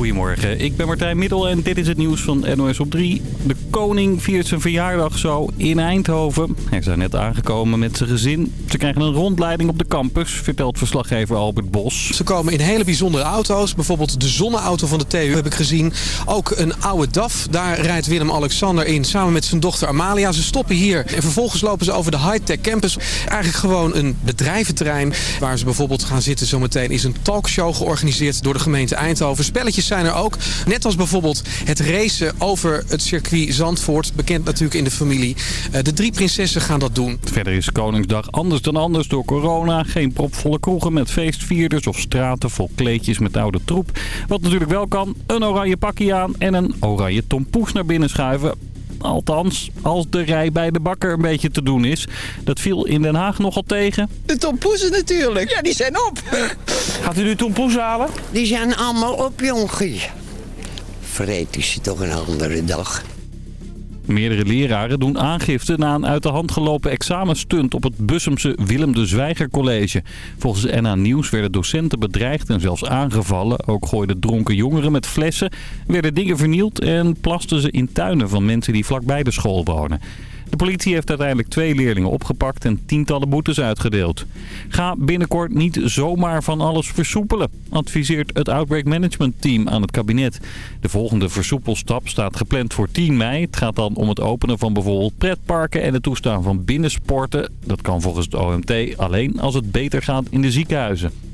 Goedemorgen, ik ben Martijn Middel en dit is het nieuws van NOS op 3. De koning viert zijn verjaardag zo in Eindhoven. Hij is net aangekomen met zijn gezin. Ze krijgen een rondleiding op de campus, vertelt verslaggever Albert Bos. Ze komen in hele bijzondere auto's. Bijvoorbeeld de zonneauto van de TU heb ik gezien. Ook een oude DAF, daar rijdt Willem-Alexander in samen met zijn dochter Amalia. Ze stoppen hier en vervolgens lopen ze over de high-tech campus. Eigenlijk gewoon een bedrijventerrein waar ze bijvoorbeeld gaan zitten zometeen is een talkshow georganiseerd door de gemeente Eindhoven. Spelletjes zijn er ook. Net als bijvoorbeeld het racen over het circuit Zandvoort. Bekend natuurlijk in de familie. Eh, de drie prinsessen gaan dat doen. Verder is Koningsdag anders dan anders door corona. Geen propvolle kroegen met feestvierders of straten vol kleedjes met oude troep. Wat natuurlijk wel kan, een oranje pakje aan en een oranje tompoes naar binnen schuiven. Althans, als de rij bij de bakker een beetje te doen is. Dat viel in Den Haag nogal tegen. De tompoesen natuurlijk. Ja, die zijn op. Gaat u nu tompoes halen? Die zijn allemaal op, jongie. Vreet is toch een andere dag. Meerdere leraren doen aangifte na een uit de hand gelopen examenstunt op het Bussumse Willem de Zwijger College. Volgens NA Nieuws werden docenten bedreigd en zelfs aangevallen. Ook gooiden dronken jongeren met flessen, werden dingen vernield en plasten ze in tuinen van mensen die vlakbij de school wonen. De politie heeft uiteindelijk twee leerlingen opgepakt en tientallen boetes uitgedeeld. Ga binnenkort niet zomaar van alles versoepelen, adviseert het Outbreak Management Team aan het kabinet. De volgende versoepelstap staat gepland voor 10 mei. Het gaat dan om het openen van bijvoorbeeld pretparken en het toestaan van binnensporten. Dat kan volgens het OMT alleen als het beter gaat in de ziekenhuizen.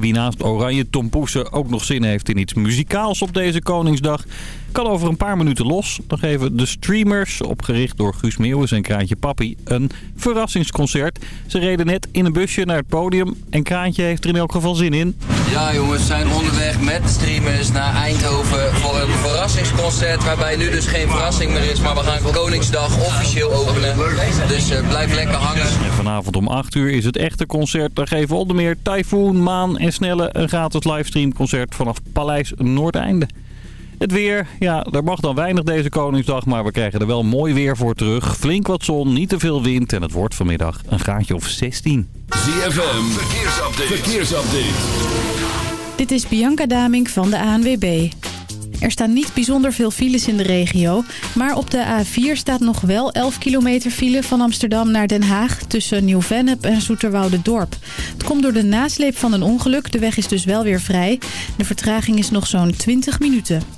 Wie naast oranje tompoesen ook nog zin heeft in iets muzikaals op deze Koningsdag... kan over een paar minuten los. Dan geven de streamers, opgericht door Guus Meeuwis en Kraantje Papi, een verrassingsconcert. Ze reden net in een busje naar het podium en Kraantje heeft er in elk geval zin in. Ja jongens, we zijn onderweg met streamers naar Eindhoven voor een verrassingsconcert. Waarbij nu dus geen verrassing meer is, maar we gaan Koningsdag officieel openen. Dus uh, blijf lekker hangen. En vanavond om 8 uur is het echte concert. Daar geven onder meer Typhoon, Maan en Snelle een gratis livestreamconcert vanaf Paleis Noordeinde. Het weer, ja, er mag dan weinig deze Koningsdag, maar we krijgen er wel mooi weer voor terug. Flink wat zon, niet te veel wind en het wordt vanmiddag een graadje of 16. ZFM, verkeersupdate. verkeersupdate. Dit is Bianca Damink van de ANWB. Er staan niet bijzonder veel files in de regio. Maar op de A4 staat nog wel 11 kilometer file van Amsterdam naar Den Haag... tussen Nieuw-Vennep en Zoeterwoude-Dorp. Het komt door de nasleep van een ongeluk. De weg is dus wel weer vrij. De vertraging is nog zo'n 20 minuten.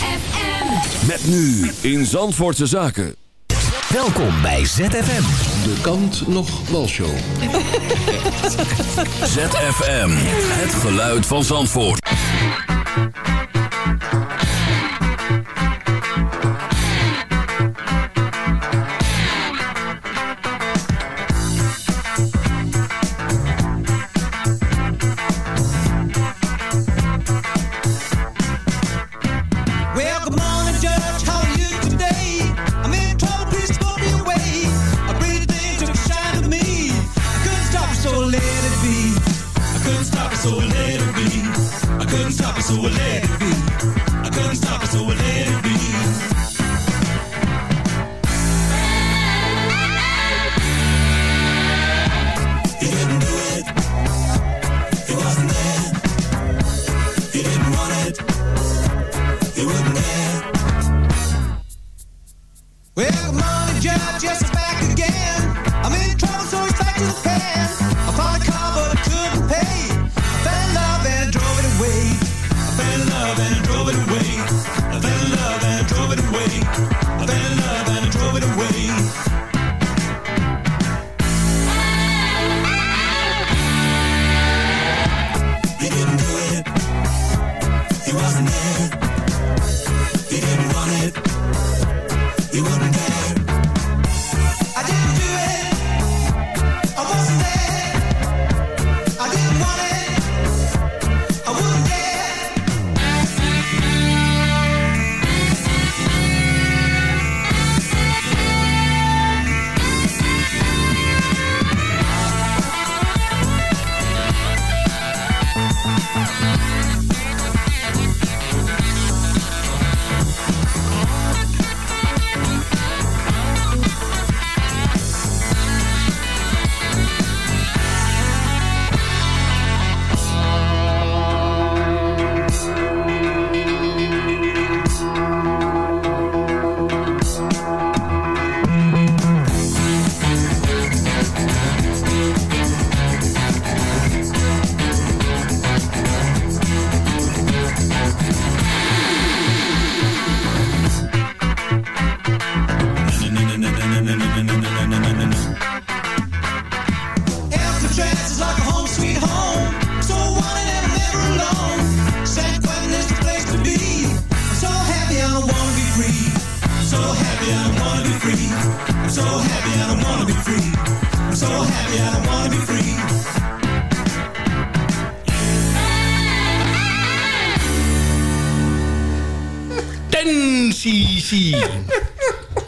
Met nu in Zandvoortse Zaken. Welkom bij ZFM. De kant nog walshow. ZFM, het geluid van Zandvoort.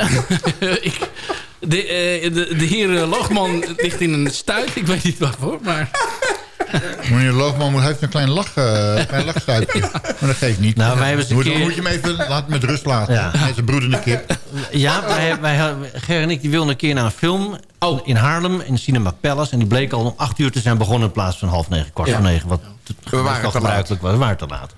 Ik, de, eh, de, de heer eh, Loogman ligt in een stuit. Ik weet niet waarvoor, maar... Meneer Loogman heeft een klein, lach, eh, klein lachstuipje. Maar dat geeft niet. Nou, wij hebben moet, keer- moet je hem even laten met rust laten. Ja. Hij is een broedende kip. Ja, wij, wij, Ger en ik die wilden een keer naar een film in Haarlem, in Cinema Palace. En die bleek al om acht uur te zijn begonnen in plaats van half negen, kwart Ja. voor negen. Wat We waren al te gebruikelijk was. We waren te laat.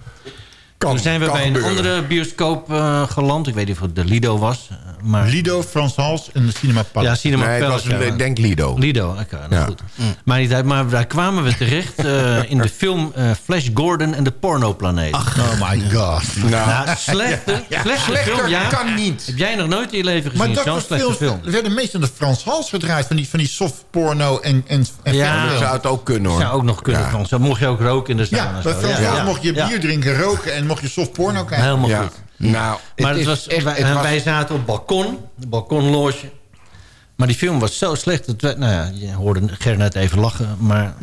Toen zijn we kan bij een gebeuren. andere bioscoop eh, geland. Ik weet niet of het de Lido was. eh, Maar... Lido, Frans Hals en de Cinema Palace. Ja, Cinema Nee, Palace. was een- ja. ik denk Lido. Lido, oké. nou Ja. goed. Maar niet uit. Maar daar kwamen we terecht eh, in de film eh, Flash Gordon en de Pornoplaneet. Oh my god. Nou, slechte, slechte Slechter film, ja. kan niet. Heb jij nog nooit in je leven Maar gezien dat zo'n soort slechte films film? er werden meestal in de Frans Hals gedraaid. Van die, van die soft porno en, en, en Ja. Dat zou het ook kunnen hoor. Zou ook nog kunnen, Ja. Frans. Zo mocht je ook roken in de zaal. Ja, en bij zo. Frans Ja, Hals ja. mocht je Ja. bier drinken, roken en mocht je soft porno kijken. Helemaal Ja. goed. Nou, Maar het was, echt, wij, het en was- wij zaten op het balkon, het balkonloge. Maar die film was zo slecht. Dat wij, nou ja, je hoorde Ger net even lachen. Maar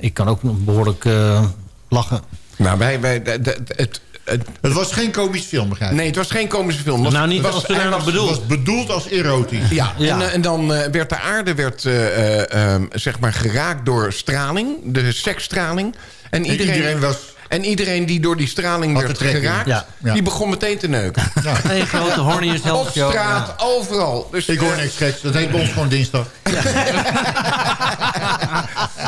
ik kan ook nog behoorlijk eh, lachen. Nou, wij, wij, de- de- het, het, Het was geen komisch film, begrijp ik. nee, het was geen komische film. Het was- Nou, niet was- als was- bedoeld. was bedoeld als erotisch. Ja, Ja. En, eh, en dan eh, werd de aarde werd, eh, eh, ehm, zeg maar geraakt door straling, de seksstraling. En En iedereen, iedereen was... en iedereen die door die straling werd geraakt, Ja. Ja. die begon meteen te neuken. Een grote horny is Op straat, overal. Dus, Ik hoor eh, niks geks. Dat heet bij ons gewoon dinsdag.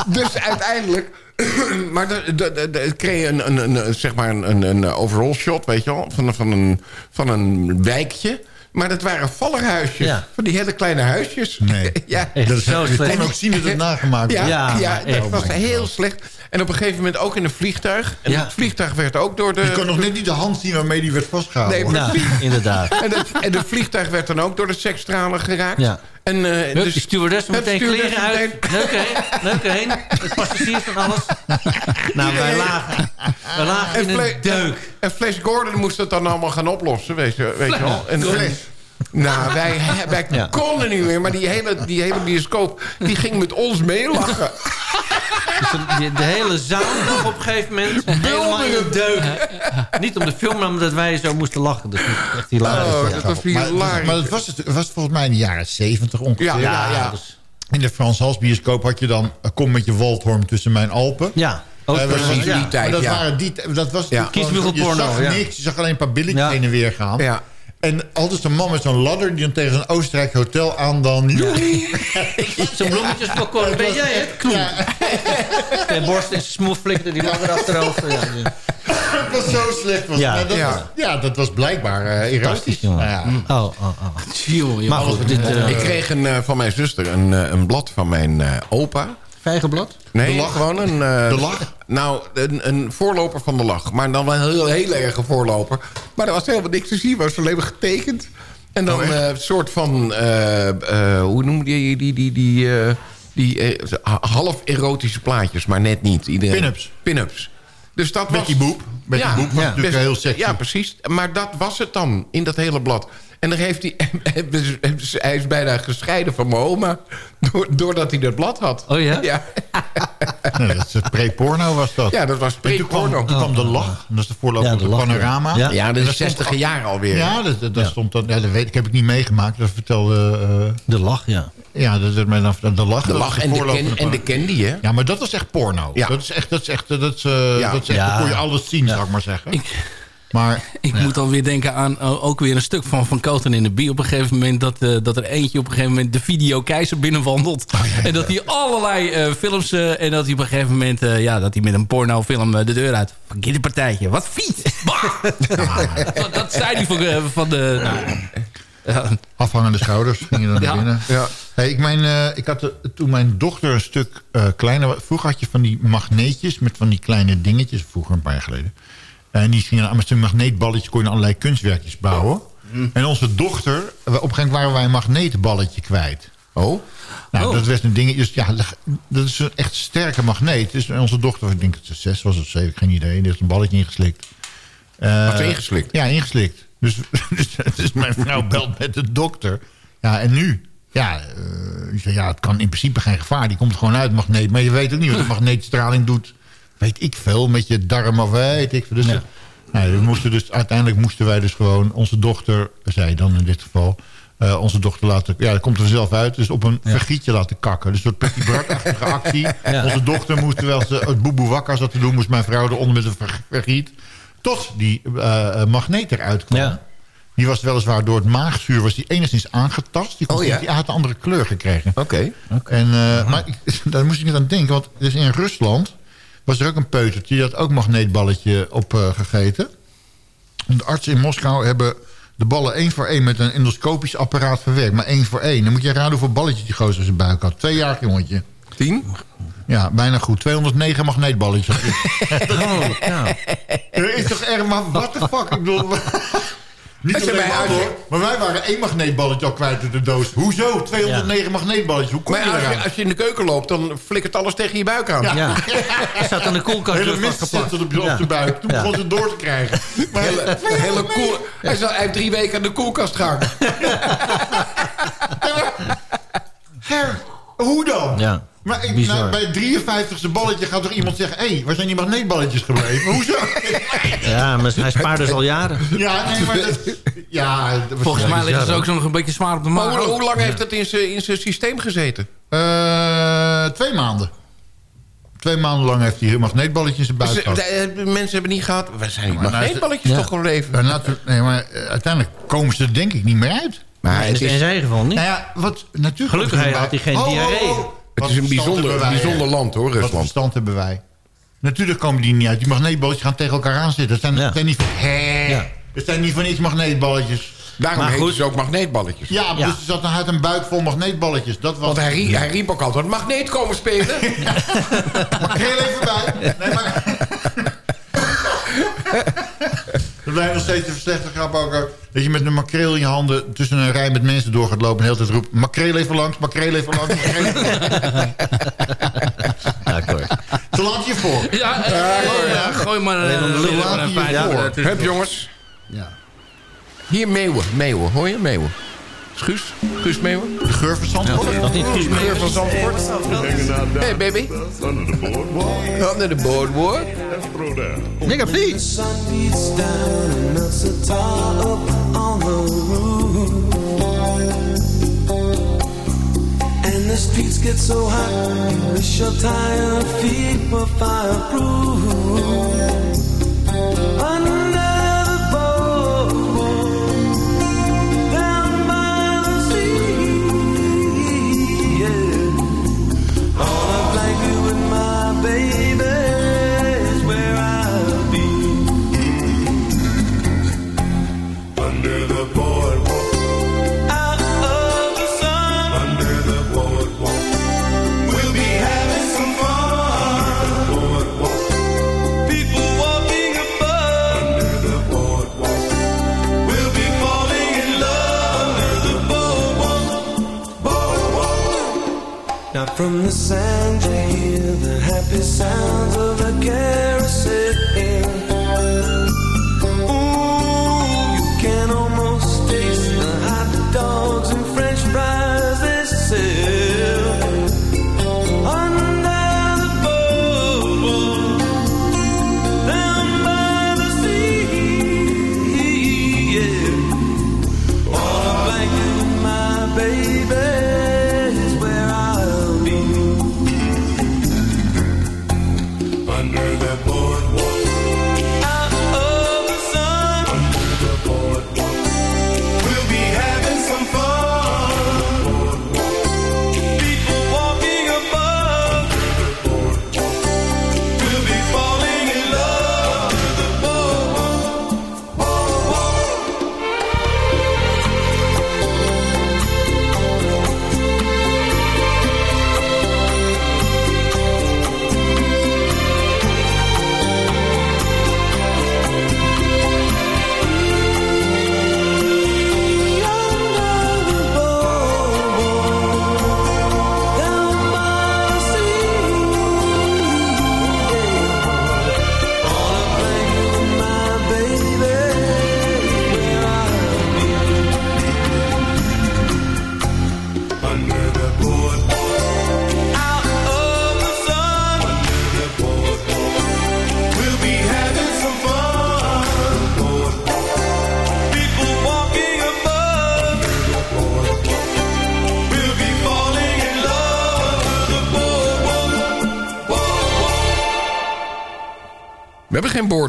dus uiteindelijk... maar het kreeg een, een, een, zeg maar een, een, een overall shot, weet je wel, van, van, een, van een wijkje. Maar dat waren vallerhuisjes. Ja. Van die hele kleine huisjes. Nee. ja. Echt Dat is, zo je kon ook zien dat het nagemaakt was. Ja, Ja, ja, dat was heel God. slecht. En op een gegeven moment ook in een vliegtuig. En Ja. het vliegtuig werd ook door de... Je kon nog net niet de hand zien waarmee die werd vastgehouden. Nee, maar- Nou, inderdaad. en, het, en het vliegtuig werd dan ook door de seksstralen geraakt. Ja. En, eh, Hup, dus, die stewardess Hup, meteen kleren uit. meteen- Leuk heen, leuk heen. Het passagiers van alles. Nou, wij lagen, wij lagen in en, een Fla- deuk. en Flash Gordon moest het dan allemaal gaan oplossen, weet je, weet je wel. En, Flash. Nou, wij, wij Ja. konden niet meer, maar die hele, die hele bioscoop die ging met ons meelachen. Dus de, hele zaal op een gegeven moment helemaal in een deuk. Niet om de film, maar omdat wij zo moesten lachen. Dus echt hilarisch. Oh, dat was Maar, hilarisch. maar het was, het was volgens mij in de jaren zeventig ongeveer. Ja, ja, ja. dus- In de Frans Hals bioscoop had je dan... eh, Kom met je Waldhorm tussen mijn Alpen. ja. Ook Eh, precies. ja, die tijd, maar dat, ja. waren die, dat was Ja. gewoon- Kieswiegelporno, Je zag ja. niks, je zag alleen een paar billetjes Ja. heen en weer gaan. Ja. En altijd zo'n man met zo'n ladder die dan tegen zo'n Oostenrijk hotel aan dan... Zo'n bloemetjesbalkon. Ben jij het? Twee borst in zijn smoef flikte die lag er achterover. Ja, ja. was zo slecht. Was, Ja. ja. Dat, Ja. Was, ja, dat was blijkbaar eh erotisch. Nou ja. Oh, oh, oh. Tjoe, Maar goed, dit... eh, ik kreeg een, eh, van mijn zuster een, een blad van mijn opa. Vijgenblad? Nee, De lach? gewoon een... eh, De lach? Nou, een, een voorloper van de lach. Maar dan wel een heel, heel erge voorloper. Maar er was helemaal niks te zien. was alleen maar getekend. En dan Oh, echt? eh, een soort van... eh, eh, hoe noem je die... die, die, die, eh, die eh, half erotische plaatjes, maar net niet. Pin-ups. Pin-ups. Dus dat Met was... die boep. Met die boep was ja, natuurlijk heel sexy. Ja, precies. Maar dat was het dan, in dat hele blad. En dan heeft hij... hij is bijna gescheiden van mijn oma... door- doordat hij dat blad had. Oh ja? Ja, Nee, dat is het pre-porno was dat. ja dat was En toen kwam, pre-porno. toen kwam de lach. Dat is de voorloper Ja, van de panorama. ja. Ja, dat is stond 60 jaar alweer. Ja, dat, dat, dat Ja. stond dan, ja, dat weet ik, heb ik niet meegemaakt. Dat vertelde... eh, De lach, ja. ja, dat, dat, de lach. De dat lach en de, ken- en de candy, hè? Ja, maar dat was echt porno. Ja. Dat is echt, dat is echt, dat is, eh, Ja. dat is echt, Ja. dan kon je alles zien, zou ik maar zeggen. Ik- maar Ik moet dan weer denken aan uh, ook weer een stuk van Van Koten in de Bie. Op een gegeven moment dat, uh, dat er eentje op een gegeven moment de video keizer binnenwandelt. Oh, en dat hij allerlei uh, films uh, en dat hij op een gegeven moment ja, dat hij met een pornofilm de deur uit. Een partijtje. Wat fiets. dat, dat zei hij van, van de... Nou, ja. Afhangende schouders gingen dan ja. naar binnen. Ja. Hey, ik, mijn, uh, ik had toen mijn dochter een stuk uh, kleiner... Vroeger had je van die magneetjes met van die kleine dingetjes. Vroeger, een paar jaar geleden. En die gingen met een magneetballetje kon je allerlei kunstwerkjes bouwen. Mm. En onze dochter, op een gegeven moment waren wij een magneetballetje kwijt. Oh? Nou, oh. dat was een ding. Dus ja, dat is een echt sterke magneet. Dus onze dochter, ik denk dat ze zes was of zeven, geen idee. Die heeft een balletje ingeslikt. Uh, ingeslikt? Ja, ingeslikt. Dus, dus, dus mijn vrouw belt met de dokter. Ja, en nu? Ja, uh, zei, ja, het kan in principe geen gevaar. Die komt gewoon uit, magneet. Maar je weet ook niet wat de magneetstraling doet. Weet ik veel, met je darm of weet ik veel. Dus, ja. nou, we moesten dus, uiteindelijk moesten wij dus gewoon onze dochter, zei dan in dit geval... Uh, onze dochter laten... Ja, dat komt er zelf uit. Dus op een ja. vergietje laten kakken. Dus een soort Patty Bart-achtige actie. Ja. Onze dochter moest, terwijl ze het boeboe wakker zat te doen... moest mijn vrouw eronder met een vergiet... tot die uh, magneet eruit kwam. Ja. Die was weliswaar door het maagzuur was die enigszins aangetast. Die, oh, ja? die had een andere kleur gekregen. Oké. Okay. Okay. En, uh, maar ik, daar moest ik niet aan denken. Want dus in Rusland was er ook een peutertje... die had ook magneetballetje op uh, gegeten. En de artsen in Moskou hebben de ballen één voor één... met een endoscopisch apparaat verwerkt. Maar één voor één. Dan moet je raden hoeveel balletjes die gozer in zijn buik had. Twee jaar jongetje. Tien? Ja, bijna goed. 209 magneetballetjes. oh, ja. Er is toch erg, maar what the fuck? Ik bedoel... Niet alleen mij uit, hoor. Maar wij waren één magneetballetje al kwijt in de doos. Hoezo? 209 ja. magneetballetjes. Hoe kom maar je als je, als je in de keuken loopt, dan flikkert alles tegen je buik aan. Ja. ja. Er staat aan de koelkast Hele mist zit op, je, op de buik. Toen ja. begon ze door te krijgen. Maar hele, hele koel, hij, zal, hij heeft drie weken aan de koelkast gehangen. Her, hoe dan? Ja. Maar ik, nou, bij het 53ste balletje gaat toch iemand zeggen... hé, hey, waar zijn die magneetballetjes gebleven? Hoezo? ja, maar hij spaart dus al jaren. Ja, nee, maar dat... Ja, dat Volgens mij ligt het ook nog een beetje zwaar op de maag. Maar hoe, hoe lang heeft dat in zijn systeem gezeten? Uh, twee maanden. Twee maanden lang heeft hij magneetballetjes in dus, gehad. De, de, mensen hebben niet gehad... Waar zijn die magneetballetjes ja. toch gebleven? Nee, maar uh, uiteindelijk komen ze er denk ik niet meer uit. Maar het is in zijn geval niet. Nou ja, wat, natuurlijk Gelukkig had hij geen oh, diarree. Oh, oh. Het is een bijzonder, bijzonder land, hoor, Rusland. Wat verstand hebben wij. Natuurlijk komen die niet uit. Die magneetballetjes gaan tegen elkaar aan zitten. Dat zijn, ja. zijn niet van... Hé, ja. Het zijn niet van iets magneetballetjes. Daarom maar heten ze ook magneetballetjes. Ja, ja. dus er zat uit een buik vol magneetballetjes. Dat was... Want hij, riep, hij riep ook altijd, magneet komen spelen. maar heel even bij. Nee, maar... Blijft nog steeds een slechte grap ook. Dat je met een makreel in je handen tussen een rij met mensen door gaat lopen... en de hele tijd roept, makreel even langs, makreel even langs. Makreel even langs. Zo laat je voor. Ja, uh, ja, ja, gooi maar uh, een ja, voor. Hup, jongens. Ja. Hier Meeuwen, Meeuwen. Hoor je? Meeuwen. Guus? Guus Meeuwen? De geur van Zandvoort? Ja, dat niet Guus De geur van Zandvoort. Hey baby. Under the boardwalk. Nigga, please. And the streets get so hot, you wish your tired feet were fireproof. Under From the sand you hear the happy sounds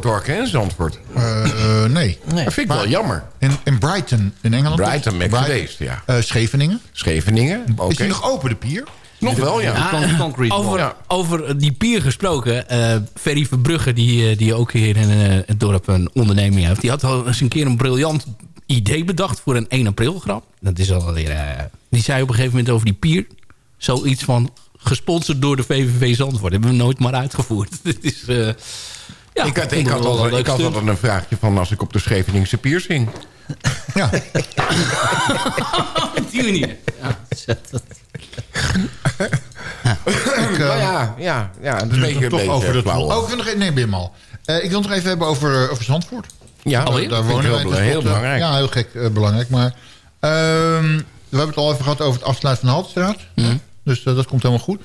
hè, in Zandvoort. Eh, eh, nee. Dat vind ik wel jammer. In, in Brighton, in Engeland. Brighton ben geweest, ja. Eh, Scheveningen. Scheveningen, oké. Is die nog open, de pier? Nog wel, ja. Over, Ja. over die pier gesproken. eh Ferry Verbrugge, die, die ook hier in eh, het dorp een onderneming heeft. Die had al eens een keer een briljant idee bedacht voor een 1 april grap. Dat is alweer... eh die zei op een gegeven moment over die pier. Zoiets van gesponsord door de VVV Zandvoort. Hebben we nooit maar uitgevoerd. Dit is... eh, ja, ik had, ik het had, ik altijd een vraagje van als ik op de Scheveningse pier zing. Ja. Op die manier. Ja. maar ja, ja, ja, is een beetje, een toch beetje over dat flauw. Oh, ik wil nog even, nee. Eh ik wil nog even hebben over, eh, over Zandvoort. Ja, Daar- ik wonen wij heel- tenslotte. heel belangrijk. Ja, heel gek eh, belangrijk. Maar ehm, we hebben het al even gehad over het afsluiten van de Haltestraat. Dus eh, dat komt helemaal goed.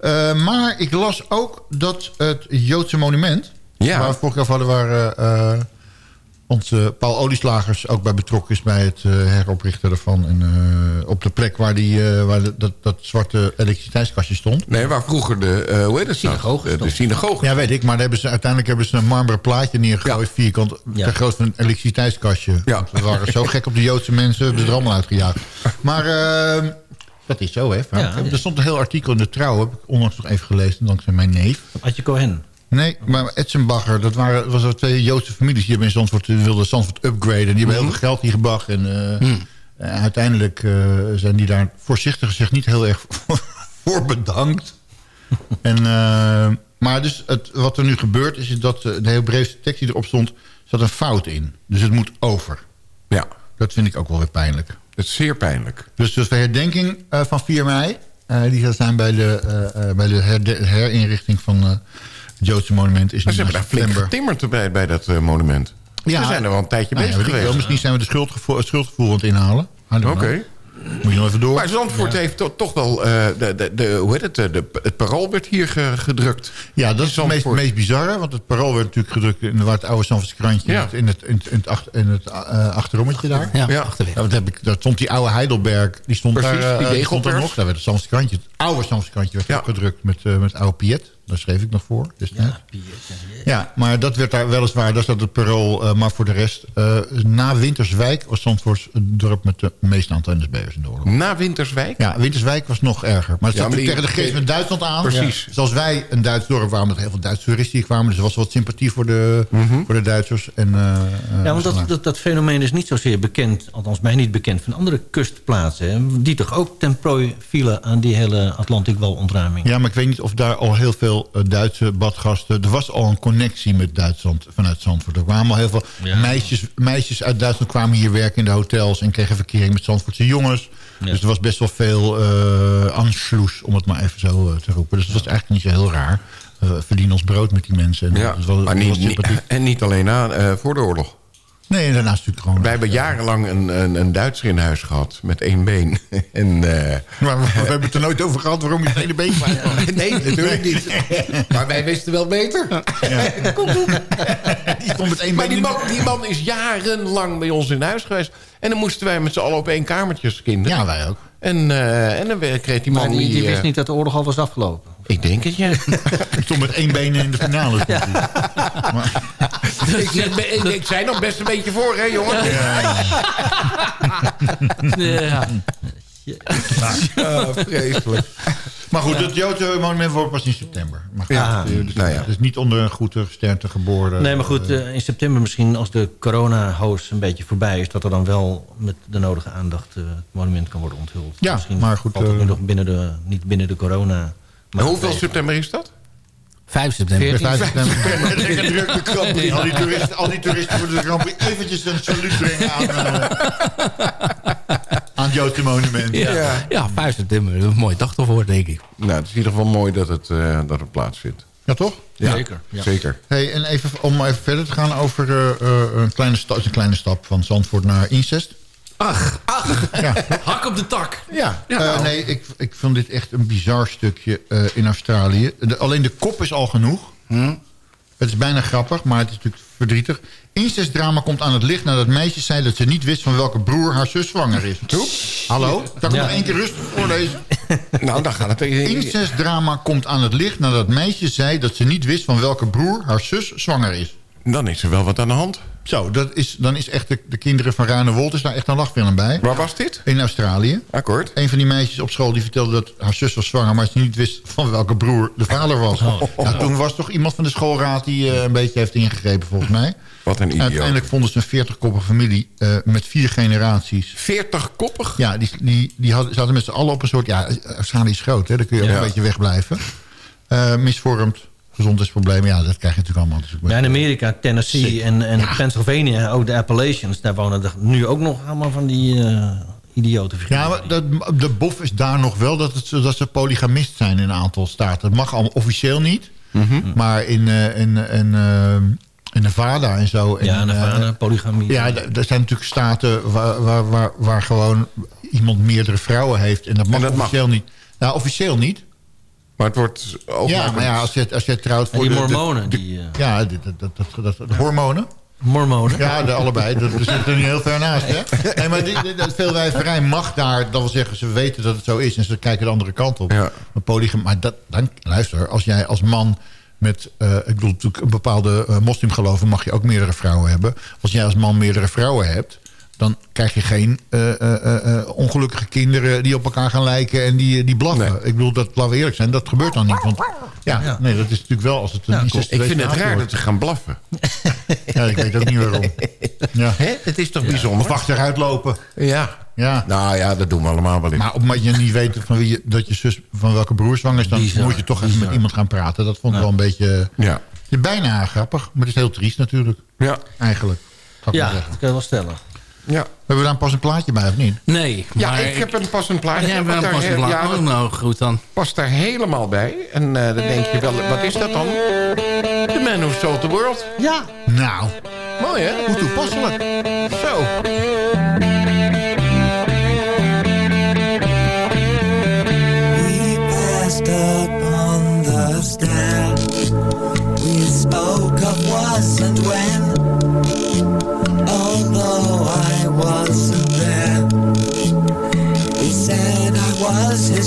Eh, maar ik las ook dat het Joodse monument... Ja. waar we vorige keer over hadden... waar eh, onze Paul Olieslagers ook bij betrokken is... bij het eh, heroprichten ervan. En, eh, op de plek waar, die, eh, waar de- dat, dat zwarte elektriciteitskastje stond. Nee, waar vroeger de, eh hoe heet het synagoge De, de synagoge. Ja, weet ik. Maar daar hebben ze, uiteindelijk hebben ze een marmeren plaatje neergegooid... vierkant, Ja. ter grootte van een elektriciteitskastje. Ja. Waren zo gek op de Joodse mensen, hebben ze er allemaal uitgejaagd. Maar eh, dat is zo, hè. Ja. Er stond een heel artikel in de Trouw, heb ik onlangs nog even gelezen... dankzij mijn neef. Adje Cohen. Nee, maar Etzenbacher, dat waren, was er twee Joodse families... die hebben in Zandvoort, die wilden Zandvoort upgraden. Die hebben heel veel geld hier gebracht. En eh, eh, uiteindelijk eh, zijn die daar voorzichtig gezegd niet heel erg voor bedankt. en, eh, maar dus het, wat er nu gebeurt is dat eh, de Hebreeuwse tekst die erop stond... zat een fout in. Dus het moet over. Ja, Dat vind ik ook wel weer pijnlijk. dat is zeer pijnlijk. Dus, dus de herdenking eh, van 4 mei... eh, die zal zijn bij de, eh, eh, bij de herinrichting van eh, het Joodse monument... is Maar ze in hebben daar flink getimmerd bij, bij dat eh, monument. Ja. Ze zijn er wel een tijdje Nou ja, bezig geweest. Misschien zijn we de schuldgevoel, het schuldgevoel aan het inhalen. Oké. Moet je nog even door. Maar Zandvoort heeft to- toch wel... eh, de, de, de, hoe heet het? eh, De, het parool werd hier ge- gedrukt. Ja, dat is het meest, meest bizarre. Want het parool werd natuurlijk gedrukt in het oude Zandvoortse krantje... Ja. in het, in het, in het, achter, in het eh, achterommetje daar. Ja, Ja. achterweg. Ja, wat heb ik, daar stond die oude Heidelberg, die stond Precies, daar, eh, die die stond er nog. Daar werd het Zandvoortse krantje, het oude Zandvoortse krantje werd gedrukt met, eh, met oude Piet. Daar schreef ik nog voor. destijds. Ja, maar dat werd daar weliswaar, daar zat het parool. eh, maar voor de rest, eh, na Winterswijk was Zandvoort het dorp met de meeste aantal NSB'ers in de oorlog. Na Winterswijk? Ja, Winterswijk was nog erger. Maar het Ja, zat maar die- tegen de grens met Duitsland aan. Precies. Ja. Zoals wij een Duits dorp waren met heel veel Duitse toeristen die kwamen. Dus er was wat sympathie voor de, Mhm. voor de Duitsers. En, eh, Ja, want dat, dat, dat fenomeen is niet zozeer bekend, althans mij niet bekend... van andere kustplaatsen, hè, die toch ook ten prooi vielen aan die hele Atlantikwalontruiming. Ja, maar ik weet niet of daar al heel veel veel eh, Duitse badgasten. Er was al een connectie met Duitsland vanuit Zandvoort. Er kwamen al heel veel Ja. meisjes, meisjes uit Duitsland kwamen hier werken in de hotels... en kregen verkering met Zandvoortse jongens. Dus er was best wel veel eh Anschluss, om het maar even zo eh, te roepen. Dus het was eigenlijk niet zo heel raar. Eh verdienen ons brood met die mensen. En Ja, dat is wel, maar niet, en niet alleen na, eh, voor de oorlog. Nee, daarnaast natuurlijk gewoon... Wij hebben jarenlang een, een, een Duitser in huis gehad met één been. en, eh, Maar we, we hebben het er nooit over gehad waarom je het hele been kwijt Nee, natuurlijk niet. Maar wij wisten wel beter. Die stond met één Maar been die man, die man is jarenlang bij ons in huis geweest. En dan moesten wij met z'n allen op één kamertje kinderen. Ja, wij ook. En, eh, en dan kreeg die man... Maar die, die eh, wist niet dat de oorlog al was afgelopen. Ik denk het, ja. Ik stond met één been in de finale. ik, zeg, ik, ik zei nog best een beetje voor, hè, jongen? Ja. Ah, vreselijk. Maar goed, het Joodse monument wordt pas in september. Maar goed, Ja, eh, dus, nou ja. dus niet onder een goede gesternte geboren. Nee, maar goed, eh, in september misschien als de corona-host een beetje voorbij is... dat er dan wel met de nodige aandacht eh, het monument kan worden onthuld. Ja, misschien maar goed, valt het nu eh, nog binnen de, niet binnen de corona... En hoeveel september is dat? 5 september. Bij 5 september. Druk de. Al die toeristen, al die toeristen voor de Prix eventjes een saluut brengen aan, eh, aan het Joodse monument. Ja, ja. 5 september. Een mooie dag ervoor, denk ik. Nou, het is in ieder geval mooi dat het, eh, dat het plaatsvindt. Ja, toch? Ja, Zeker, ja. Zeker. Hey, en even, om even verder te gaan over eh, eh, een, kleine stap, een kleine stap van Zandvoort naar incest. Ach, ach. Ja. Hak op de tak. Ja. Eh, nee, ik, ik vond dit echt een bizar stukje eh, in Australië. De- alleen de kop is al genoeg. Het is bijna grappig, maar het is natuurlijk verdrietig. Incestdrama komt aan het licht nadat meisje zei dat ze niet wist van welke broer haar zus zwanger is. Hallo? Kan ik Ja. nog één keer rustig voorlezen? Nou, dan gaat het... tegen. Incestdrama komt aan het licht nadat meisje zei dat ze niet wist van welke broer haar zus zwanger is. Dan is er wel wat aan de hand. Zo, dat is, dan is echt de, de kinderen van Ruine Wold is daar echt een lachfilm bij. Waar was dit? In Australië. Akkoord. Een van die meisjes op school die vertelde dat haar zus was zwanger... maar ze niet wist van welke broer de vader was. Nou, toen was toch iemand van de schoolraad die eh, een beetje heeft ingegrepen volgens mij. Wat een En idioot. uiteindelijk vonden ze een 40-koppige familie eh, met vier generaties. 40 koppig? Ja, die, die, die hadden, zaten met z'n allen op een soort... Ja, Australië is groot, hè, daar kun je ook een beetje wegblijven. Eh, misvormd, gezondheidsproblemen, ja, dat krijg je natuurlijk allemaal. Ja, in Amerika, Tennessee en, en Pennsylvania, ook de Appalachians... daar wonen er nu ook nog allemaal van die eh idioten figuren. Ja, maar dat, de bof is daar nog wel dat, het, dat ze polygamist zijn in een aantal staten. Dat mag allemaal officieel niet. Mhm. Maar in, eh, in, in, eh, in Nevada en zo. en, Ja, Nevada, polygamie. ja, er zijn natuurlijk staten waar, waar, waar, waar gewoon iemand meerdere vrouwen heeft. En dat mag dat mag. officieel niet. Nou, officieel niet. Maar het wordt ook... ja, maar ja, als je, als je trouwt En voor die de- mormonen, de- die... eh, ja, dat, dat, dat, hormonen. mormonen. Ja, de, allebei. Dat, dat zit er niet heel ver naast. Hè? Nee, maar die, die, dat veelwijverij mag daar. Dat wil zeggen, ze weten dat het zo is. En ze kijken de andere kant op. Ja. Maar, polygam, maar dat, dan, luister, als jij als man met... eh, ik bedoel, natuurlijk een bepaalde uh, moslimgeloven mag je ook meerdere vrouwen hebben. Als jij als man meerdere vrouwen hebt... dan krijg je geen eh, eh, eh, ongelukkige kinderen die op elkaar gaan lijken... en die, die blaffen. Nee. Ik bedoel, dat, laten we eerlijk zijn, dat gebeurt dan niet. Want ja, Ja. nee, dat is natuurlijk wel als het een Ik incestueuze vind het raar wordt. dat ze gaan blaffen. Ja, ik weet ook niet waarom. Ja. Hè? Het is toch bijzonder? Of achteruit lopen. Ja. Ja. Nou ja, dat doen we allemaal wel eens. Maar omdat je niet weet van wie je, dat je zus van welke broer zwanger is... dan Bizar, moet je toch even met iemand gaan praten. Dat vond ik wel een beetje... Ja. Het is bijna grappig, maar het is heel triest natuurlijk. Ja. Eigenlijk. Ik Ja, dat kan je wel stellen. Ja. Hebben we daar pas een plaatje bij of niet? Nee. Ja, maar ik heb een pas een plaatje. Jij wat bent daar pas een plaat. ja, Oh, dat nou, goed dan. past daar helemaal bij. En eh, dan denk je wel, wat is dat dan? The Man Who Sold the World. Ja. Nou, Mooi, hè? hoe toepasselijk. Zo. We passed up on the stand. We spoke of was and when.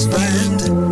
Was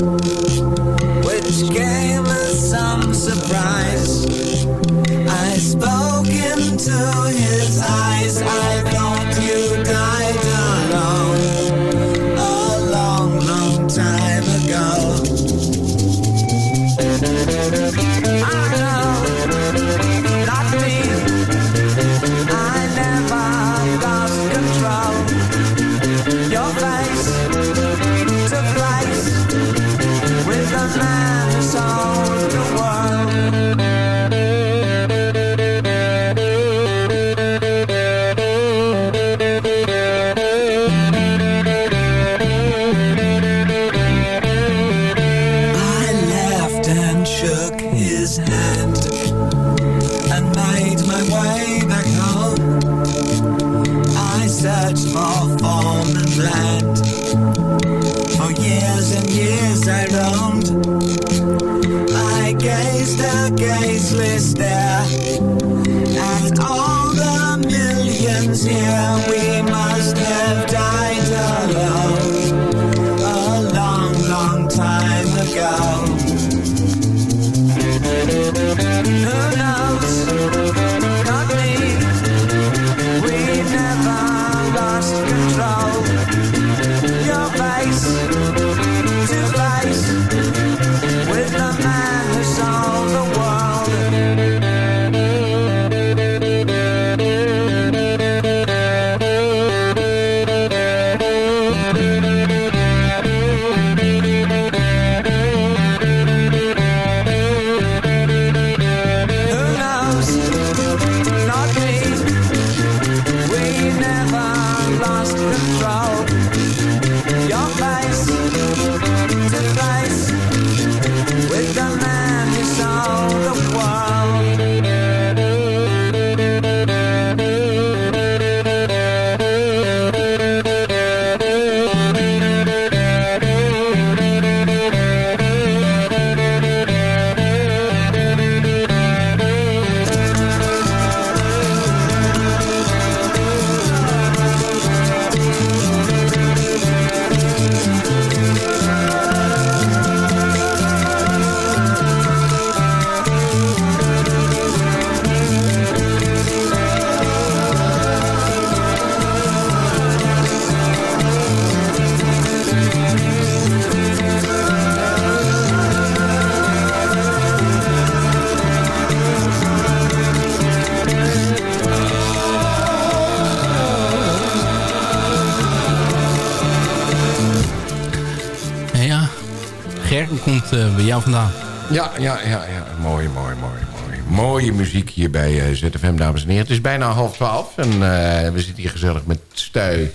Mooie muziek hier bij eh, ZFM, dames en heren. Het is bijna half twaalf en eh, we zitten hier gezellig met Stui,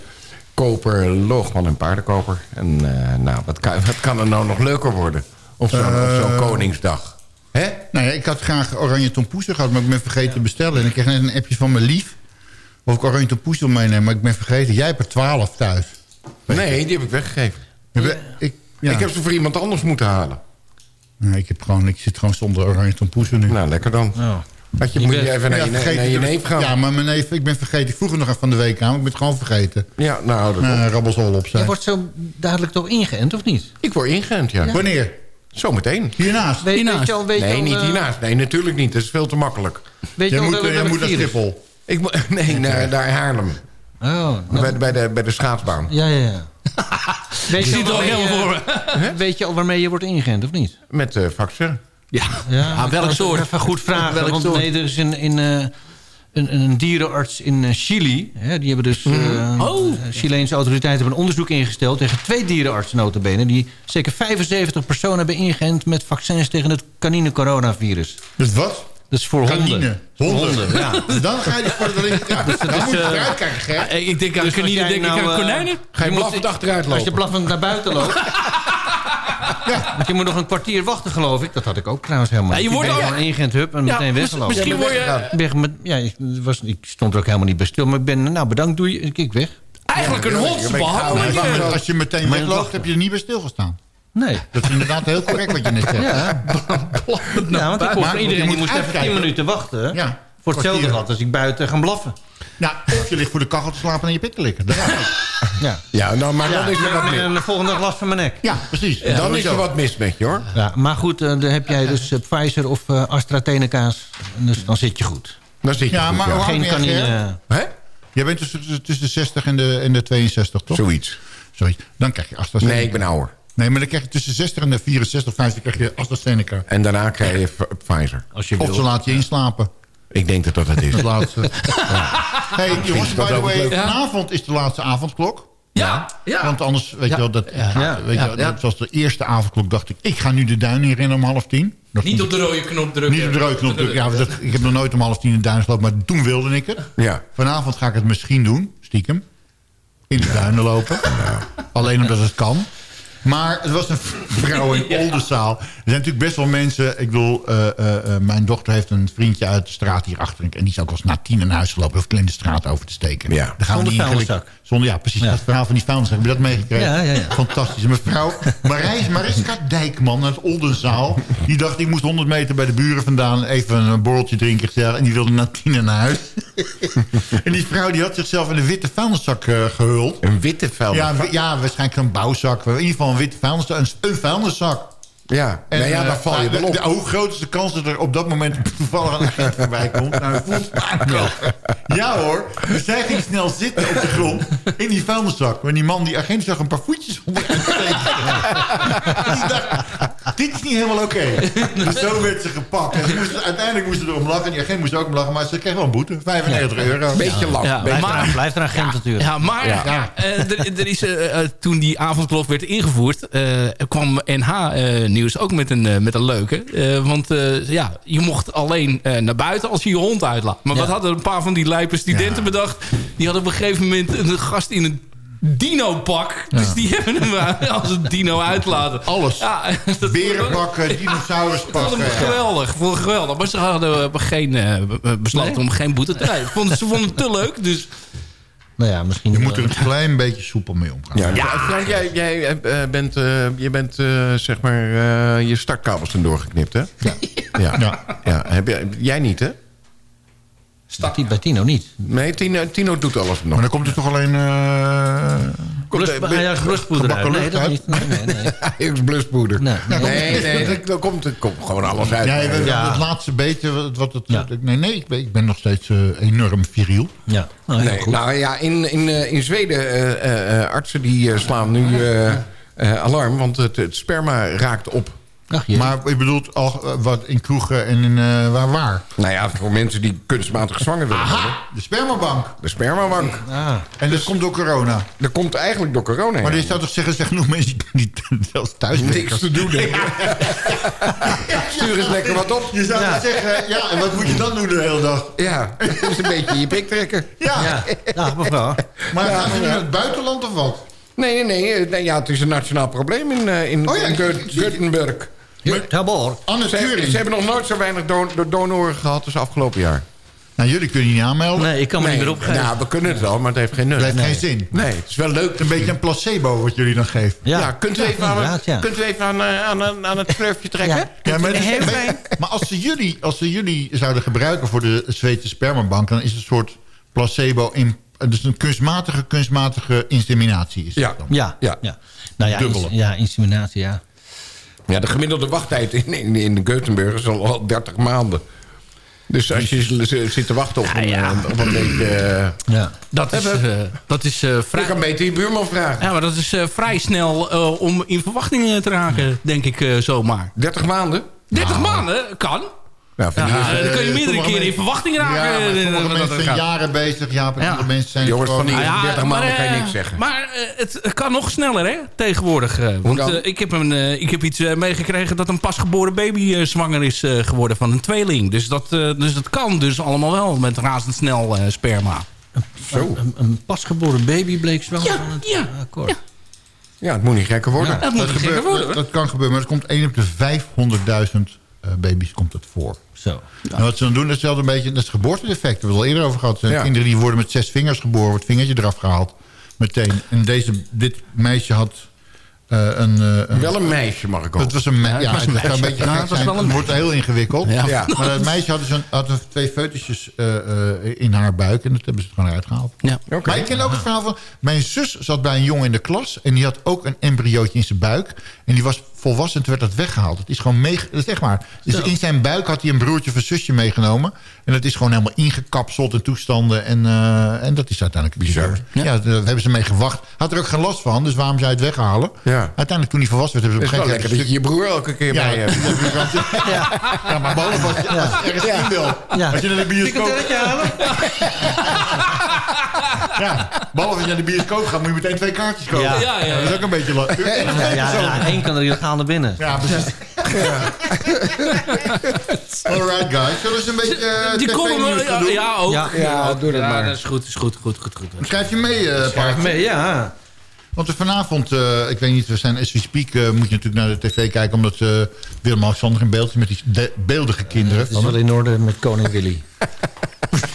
Koper, Loogman en Paardenkoper. En eh, nou, wat kan, wat kan er nou nog leuker worden op zo'n Eh, Koningsdag? Hè? Nou ja, ik had graag oranje tompoesen gehad, maar ik ben vergeten te bestellen. En ik kreeg net een appje van mijn lief. Of ik oranje tompoes wil meenemen, maar ik ben vergeten. Jij hebt er twaalf thuis. Nee, die heb ik weggegeven. Ik, ja. Ik heb ze voor iemand anders moeten halen. Nee, ik, heb gewoon, ik zit gewoon zonder oranje tompoesen nu. Nou, lekker dan. Had je, moet je even naar, je, vergeten naar je te- neef gaan. Ja, maar mijn neef, ik ben vergeten. Ik vroeg het nog van de week aan, maar ik ben het gewoon vergeten. Ja, nou, dat uh, rabbels al op Je zijn. wordt zo dadelijk toch ingeënt, of niet? Ik word ingeënt, ja. Wanneer? Zometeen. Hiernaast? Weet, weet je al, weet nee, je al, niet eh, hiernaast. Nee, natuurlijk niet. Dat is veel te makkelijk. Weet je Jij al moet, welk jij moet naar? Schiphol. Ik, nee, naar, naar Haarlem. Oh, Bij, de- bij, de, bij de schaatsbaan. ja, ja, ja. Weet Je je, ziet al het al waarmee, helemaal voor eh, weet je al waarmee je wordt ingeënt, of niet? Met uh, vaccin. Ja, Ja, Ah, welk soort? Even goed vragen. Welk want soort? nee, er is in, in, eh, een, een dierenarts in eh, Chili. Hè, die hebben dus... eh Oh. Chileense autoriteiten hebben een onderzoek ingesteld... tegen twee dierenartsen notabene... die zeker 75 personen hebben ingeënt... met vaccins tegen het kanine coronavirus. Dus wat? Dat is voor Kanine. honden. Voor Honden. ja. Dan ga je voor de link. Ja, dan moet je eh, eruit kijken, Ger. Eh, Ik denk aan Dus jij denk ik nou, aan eh, konijnen. Ga je moet- blaffend achteruit Als je lopen? blaffend naar buiten loopt... Want je moet nog een kwartier wachten, geloof ik. Dat had ik ook trouwens helemaal Ja, niet. je wordt ik ook- gewoon ingeënt, hup, en Ja, meteen weggelopen. misschien word je... Weg met, ja, ik, was, ik stond er ook helemaal niet bij stil. Maar ik ben, nou bedankt, doei. Ik kijk weg. Eigenlijk een Ja, hondse je bent behandeling. Eh. als je meteen wegloopt, heb je er niet bij stilgestaan. Nee. Dat is inderdaad heel correct wat je net zegt. Ja, ja want ik iedereen die moet moest even 10 uitkijken. minuten wachten. Ja. Voor hetzelfde gehad als ik buiten gaan blaffen. Nou, of je ligt voor de kachel te slapen en je pik te likken. Dat. Ja. Ja, nou, maar Ja, dan is er wat mis. en de volgende dag last van mijn nek. Ja, precies. Dan is er wat mis met je, hoor. Ja, maar goed, eh, dan heb jij dus eh, Pfizer of eh AstraZeneca's. Dus dan zit je goed. Dan zit je Ja, goed, maar ja. Geen kanine... Hè? Jij bent tussen, tussen de 60 en de, en de 62, toch? Zoiets. Zoiets. Dan krijg je AstraZeneca. Nee, ik ben ouder. Nee, maar dan krijg je tussen 60 en de 64, 50 krijg je AstraZeneca. En daarna krijg je Pfizer. Als je Of ze laat je inslapen. Ik denk dat dat het is. Het laatste. Hey, jongens, by the way, vanavond is de laatste avondklok. Ja, ja. Want anders, weet je wel, dat, Ja. weet je wel, Ja. dat was de eerste avondklok, dacht ik, ik ga nu de duin in rennen om half tien. Dat Niet op de rode knop drukken. Niet op de rode knop drukken. Ja, dat, ik heb nog nooit om half tien in de duin gelopen, maar toen wilde ik het. Ja. Vanavond ga ik het misschien doen, stiekem. In de duinen lopen. Alleen omdat het kan. Maar het was een vrouw in Oldenzaal. Er zijn natuurlijk best wel mensen... Ik bedoel, eh, eh, eh, mijn dochter heeft een vriendje uit de straat hierachter. En die is ook wel eens na tien naar huis gelopen. Hoeft alleen de straat over te steken. Ja. Daar gaan Zonder vuilniszak. Zonder, ja, precies. Dat verhaal van die vuilniszak. Heb je dat meegekregen? Ja, ja, ja. Fantastisch. Mevrouw Marijs, Mariska Dijkman uit Oldenzaal. Die dacht, ik moest 100 meter bij de buren vandaan... even een borreltje drinken. gezellig. En die wilde na tien naar huis. en die vrouw die had zichzelf in een witte vuilniszak eh, gehuld. Een witte vuil. Ja, ja, waarschijnlijk een bouwzak. In ieder geval een witte vuilniszak. Een vuilniszak. Ja, En, nou ja, eh, daar val je wel de- op. de- Hoe groot is de kans dat er op dat moment toevallig een agent voorbij komt? Nou, voelt aankomen. Ja hoor. Dus zij ging snel zitten op de grond in die vuilniszak. Maar die man, die agent, zag een paar voetjes steken. En die dacht, dit is niet helemaal oké. Dus zo werd ze gepakt. En ze moest, uiteindelijk moest ze erom lachen. En die agent moest ook om lachen. Maar ze kreeg wel een boete. 95 euro. Beetje lang. Ja, beetje Blijft, maar- er, blijft er een agent natuurlijk. Ja, maar Ja. eh, er, er is, eh, eh, toen die avondklok werd ingevoerd... eh, kwam Ook met een, eh, met een leuke. Eh, want eh, ja, je mocht alleen naar buiten als je je hond uitlaat. Maar wat hadden een paar van die lijpe studenten bedacht? Die hadden op een gegeven moment een gast in een dino-pak. Dus die hebben hem als een dino uitlaten. Alles. Ja, Berenpakken, dinosauruspakken. geweldig, hem geweldig. Maar ze hadden geen, eh, besloten om geen boete te krijgen. Vonden- Ze vonden het te leuk, dus... Nou ja, misschien... Je moet er eh, een klein beetje soepel mee omgaan. Ja, ja. Frank, jij, jij eh, bent, eh, je bent eh, zeg maar eh, je startkabels zijn doorgeknipt, hè? Ja. ja. Ja. ja. Heb jij, jij niet, hè? Staat die bij Tino niet. Nee, Tino, Tino doet alles nog. Maar dan komt er toch alleen... Komt, Blus, hij had rustpoeder uit. Nee, dat niet. Nee, nee, nee. Ajax bluspoeder. Nee, Nee, nee. nee, nee, dan komt, er komt gewoon alles uit. Ja, Ja. het laatste beetje wat, het... Ja. Nee, nee, ik ben, ik ben nog steeds eh, enorm viriel. Ja, nou, Nee, goed. nou ja, in, in, eh, in Zweden, eh, eh, eh, artsen die eh, slaan nu eh, eh, alarm, want het, het sperma raakt op. maar ik bedoel, al, eh, wat in kroegen en in, eh, waar, waar? Nou ja, voor mensen die kunstmatig zwanger willen worden. De spermabank. De spermabank. En dat komt door corona. Dat komt eigenlijk door corona. Maar ja. je zou toch zeggen, zijn genoeg mensen die, zelfs thuis Niks te doen hebben. Stuur eens lekker wat op. Je zou Ja. zeggen, ja, en wat moet je dan doen de hele dag? Ja, dat is een beetje je pik trekken. Ja. Ja, mevrouw. Maar Ja, gaan nu naar het buitenland of wat? Nee, nee, nee, eh, nee. Ja, het is een nationaal probleem in, in, Oh ja, in Göteborg. Tabor. Anne Ze, ze hebben nog nooit zo weinig don donoren gehad als afgelopen jaar. Nou, jullie kunnen je niet aanmelden. Nee, ik kan me niet meer opgeven. Nou, we kunnen het wel, maar het heeft geen nut. Dat heeft geen zin. Nee, het is wel leuk. Een beetje een placebo wat jullie dan geven. Ja, kunt u even, aan, ja. kunt u even aan, eh, aan, aan, aan het slurfje trekken? Ja. Ja, maar, het is- Heel maar- fijn. maar als ze, jullie, als ze jullie zouden gebruiken voor de Zweedse spermabank... dan is het een soort placebo... In, dus een kunstmatige, kunstmatige inseminatie is Ja. het dan. Ja, Ja. ja. Nou ja, ins- ja, inseminatie, ja. Ja, de gemiddelde wachttijd in, in, in de Göteborg is al, al 30 maanden. Dus als je zit te wachten op, een, eh, op een beetje... eh, ja. Dat is, eh, dat is je vrij... kan beter je buurman vragen. Ja, maar dat is eh, vrij snel eh, om in verwachting te raken, denk ik eh, zomaar. 30 maanden? 30 maanden? Kan. Ja, Ja, ik- dan kun je meerdere keren in verwachting Ja, raken. maar eh, sommige dat mensen dat zijn jaren bezig. Ja, maar Ja. andere mensen zijn... Jongens, van die- gewoon- Nou 30 maanden kan je eh, niks zeggen. Maar eh, het, kan nog sneller, hè, tegenwoordig. want ik, heb een, ik heb iets meegekregen dat een pasgeboren baby zwanger is geworden van een tweeling. Dus dat, dus dat kan dus allemaal wel met razendsnel sperma. Zo. Een, een pasgeboren baby bleek zwanger Ja, van het ja, akkoord. ja. Ja, het moet niet gekker worden. Ja, Dat moet dat, gebeurt, worden, dat, kan gebeuren, maar het komt 1 op de 500.000 eh, baby's komt het voor. Zo. En wat ze dan doen, dat is wel een beetje dat is het geboortedefect. We hebben het al eerder over gehad. Er zijn Ja. Kinderen die worden met zes vingers geboren, wordt het vingertje eraf gehaald. Meteen. En deze, dit meisje had eh, een, eh, een... Wel een meisje, mag ik ook. Het was een, me- ja, het was een het kan een meisje. beetje Ja, het was zijn. wel een Het wordt heel ingewikkeld. Ja. Ja. Maar het meisje had, dus een, had een- twee foetusjes eh, eh, in haar buik. En dat hebben ze er gewoon uitgehaald. Ja. Oké. Maar ik ken ook het verhaal van... Mijn zus zat bij een jongen in de klas... en die had ook een embryootje in zijn buik. En die was volwassen werd dat weggehaald. Het is gewoon mee... Dat is echt waar. Dus in zijn buik had hij een broertje of een zusje meegenomen. En dat is gewoon helemaal ingekapseld in toestanden. En, eh, en dat is uiteindelijk... Bizar. Ja, daar hebben ze mee gewacht. Had er ook geen last van, dus waarom zou je het weghalen? Ja. Uiteindelijk toen hij volwassen werd... Hebben ze op een lekker dat gegeven je je broer elke keer ja, bij je hebt. ja. ja, maar behalve als je, als je ergens in wil. Ja. Als je naar de bioscoop... Ja, behalve als je naar de bioscoop gaat, moet je meteen twee kaartjes kopen. Ja. Ja, ja, ja. Dat is ook een beetje lastig. Ja, ja, ja, één kan er illegaal naar binnen. Ja, precies. Alright, guys. Zullen we eens een beetje uh, Die column, ja, ja, ook. Ja. Ja, doe dat Ja, maar. dat is goed, is goed, goed, goed, goed. Schrijf je mee, eh Schrijf mee, ja. Want vanavond, eh, ik weet niet, we zijn as we speak, eh, moet je natuurlijk naar de tv kijken... omdat eh Willem-Alexander in beeld is met die beeldige kinderen. Het is wel in orde met koning Willy.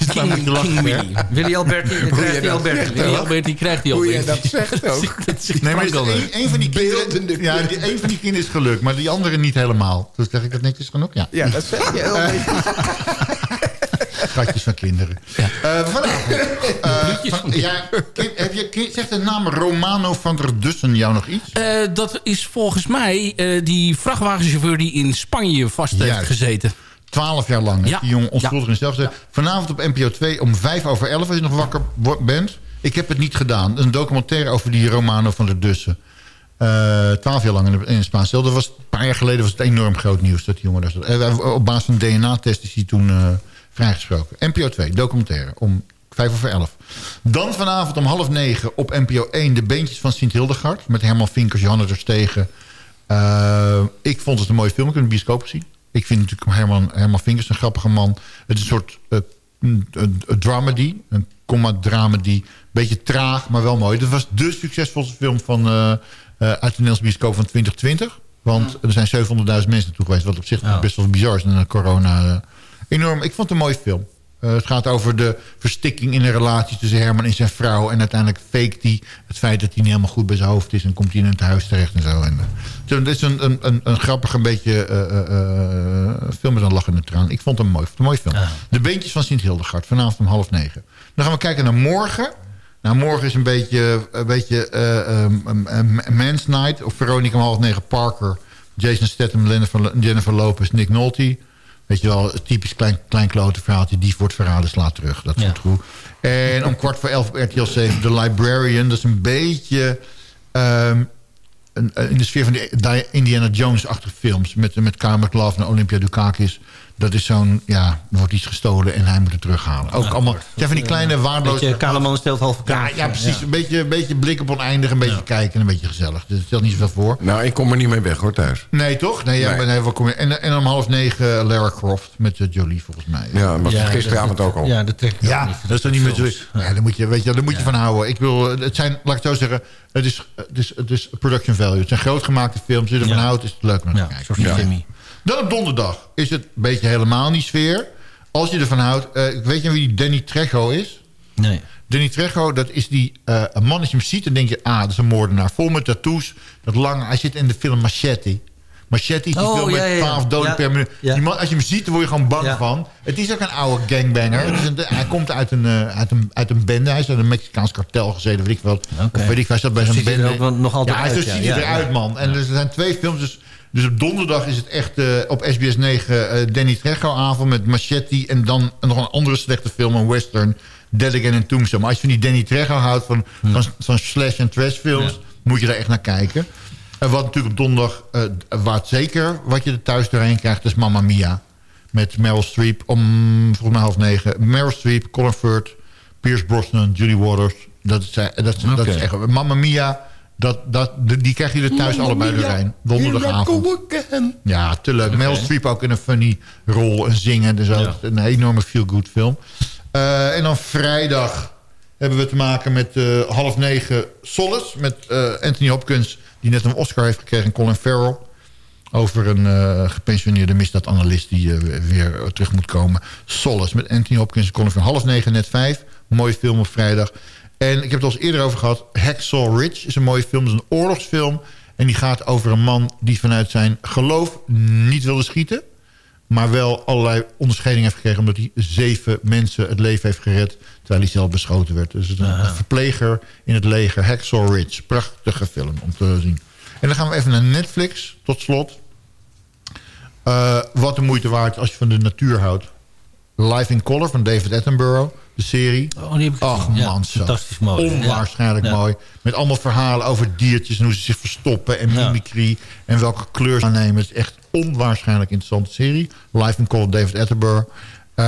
King hè? Willy. Willy Alberti, krijgt hij Alberti. Willy Albert, die krijgt die Hoe Albert. je dat zegt ook. Dat zegt Nee, maar een, een van die kinderen... Ja, die, een van die kinderen is gelukt, maar die andere niet helemaal. Dus zeg ik dat netjes genoeg? Ja. Ja, dat zeg je heel Schatjes van kinderen. Eh, vanavond. eh, van- ja, heb je, zegt de naam Romano van der Dussen jou nog iets? Eh, dat is volgens mij eh, die vrachtwagenchauffeur die in Spanje vast heeft gezeten. Twaalf jaar lang. Ja. Die jongen onschuldig in zelfs. Vanavond op NPO 2 om vijf over elf als je nog wakker bent. Ik heb het niet gedaan. Een documentaire over die Romano van der Dussen. Eh, Twaalf jaar lang in, de- in. Dat was, een paar jaar geleden was het enorm groot nieuws dat die jongen daar zat. Eh, op basis van DNA-test is hij toen eh, vrijgesproken. NPO 2, documentaire, om vijf over elf. Dan vanavond om half negen op NPO 1 de beentjes van Sint Hildegard. Met Herman Vinkers, Johanna Terstegen. Eh ik vond het een mooie film. Ik heb de bioscoop gezien. Ik vind natuurlijk Herman, Herman Vinkers een grappige man. Het is een soort eh, een, een, een dramedy. Een comma-dramedy. Beetje traag, maar wel mooi. Dat was de succesvolste film van, eh, eh, uit de Nederlandse bioscoop van 2020. Want er zijn 700.000 mensen naartoe geweest. Wat op zich Ja. best wel bizar is. Dan corona enorm. Ik vond het een mooie film. Eh, het gaat over de verstikking in de relatie tussen Herman en zijn vrouw. En uiteindelijk faked hij het feit dat hij niet helemaal goed bij zijn hoofd is. En komt hij in het huis terecht en zo. En, uh, het is een, een, een, een grappig, een beetje uh, film met een lachende traan. Ik vond het een mooi, een mooi film. Ja. De Beentjes van Sint Hildegard, vanavond om half negen. Dan gaan we kijken naar morgen. Nou, morgen is een beetje, een beetje uh, Man's Night. Of Veronica om half negen, Parker. Jason Statham, Jennifer, Jennifer Lopez, Nick Nolte. Weet je wel, typisch klein, klein klote verhaaltje. Dief wordt verraden, slaat terug. Dat ja. goed. En om kwart voor elf op RTL 7 The Librarian. Dat is een beetje... Um, een- een- in de sfeer van de Di- Indiana Jones-achtige films... met, met Kyle MacLachlan en Olympia Dukakis... dat is zo'n, ja, er wordt iets gestolen en hij moet het terughalen. Ook allemaal, het zijn van die kleine waardeloze... Beetje Kaleman stelt halve Ja, kaart. ja, precies. Een, beetje, een beetje blik op oneindig, een beetje kijken en een beetje gezellig. Dus het stelt niet zoveel voor. Nou, ik kom er niet mee weg hoor, thuis. Nee, toch? Nee, ja, Nee. maar nee, kom je- en, en om half negen eh, Lara Croft met eh, Jolie, volgens mij. Ja, maar Ja, gisteravond dat- ook al. Ja, dat trekt Ja, niet. dat is dan niet meer. Ja, daar moet je, weet je, daar moet je van houden. Ik wil, het zijn, laat ik het zo zeggen, het is, het is, het is production value. Het zijn grootgemaakte films. Als je ervan Ja. houdt, is het leuk om naar Ja, te kijken. Jimmy. Dan op donderdag is het een beetje helemaal niet sfeer. Als je ervan houdt, ik weet je wie die Danny Trejo is? Nee. Danny Trejo, dat is die eh, een man als je hem ziet, dan denk je, ah, dat is een moordenaar. Vol met tattoos, dat lange, hij zit in de film Machete. Machete is die Oh, film ja, met ja, ja. 12 doden Ja, per minuut. ja. Die man, als je hem ziet, dan word je gewoon bang van. Het is ook een oude gangbanger. Een, hij komt uit een, eh, uit, een, uit een bende. Hij is uit een Mexicaans kartel gezeten, weet ik wat. Oké. Of weet ik, hij zat bij Zo zo'n ziet hij er bende. ook wel nog altijd ja, uit, zo ziet hij eruit, man. En er zijn twee films, dus, dus op donderdag is het echt eh, op SBS 9 eh, Danny Trejo-avond met Machete... en dan nog een andere slechte film, een western, Dead Again in Tombstone. Maar als je van die Danny Trejo houdt, van, van, van slash- en trash films... moet je daar echt naar kijken. En wat natuurlijk op donderdag, eh, waar het zeker wat je er thuis doorheen krijgt... is Mamma Mia. Met Meryl Streep om volgens mij half negen. Meryl Streep, Colin Firth, Pierce Brosnan, Julie Waters. Dat is, eh, dat is, dat is echt... Mamma Mia, dat, dat, die krijg je er thuis allebei doorheen. Donderdagavond. Ja, te leuk. Meryl Streep ook in een funny rol en zingen. Dus ook een enorme feel-good film. Eh, en dan vrijdag hebben we te maken met eh, half negen Solace. Met eh, Anthony Hopkins, die net een Oscar heeft gekregen. En Colin Farrell. Over een eh, gepensioneerde misdaadanalist die weer terug moet komen. Solace met Anthony Hopkins en Colin Farrell. Half negen, net vijf. Mooie film op vrijdag. En ik heb het al eens eerder over gehad. Hacksaw Ridge is een mooie film. Het is een oorlogsfilm. En die gaat over een man die vanuit zijn geloof niet wilde schieten. Maar wel allerlei onderscheidingen heeft gekregen... omdat hij zeven mensen het leven heeft gered... terwijl hij zelf beschoten werd. Dus een, verpleger in het leger. Hacksaw Ridge. Prachtige film om te zien. En dan gaan we even naar Netflix, tot slot. Eh, wat de moeite waard als je van de natuur houdt. Live in Color van David Attenborough. De serie. Oh, die heb ik. Ach Ja, man, zo. fantastisch mooi. Onwaarschijnlijk Ja. Ja. mooi. Met allemaal verhalen over diertjes en hoe ze zich verstoppen. En mimicry. En welke kleur ze aannemen. Het is echt onwaarschijnlijk interessante serie. Live in Color David Attenborough. Eh,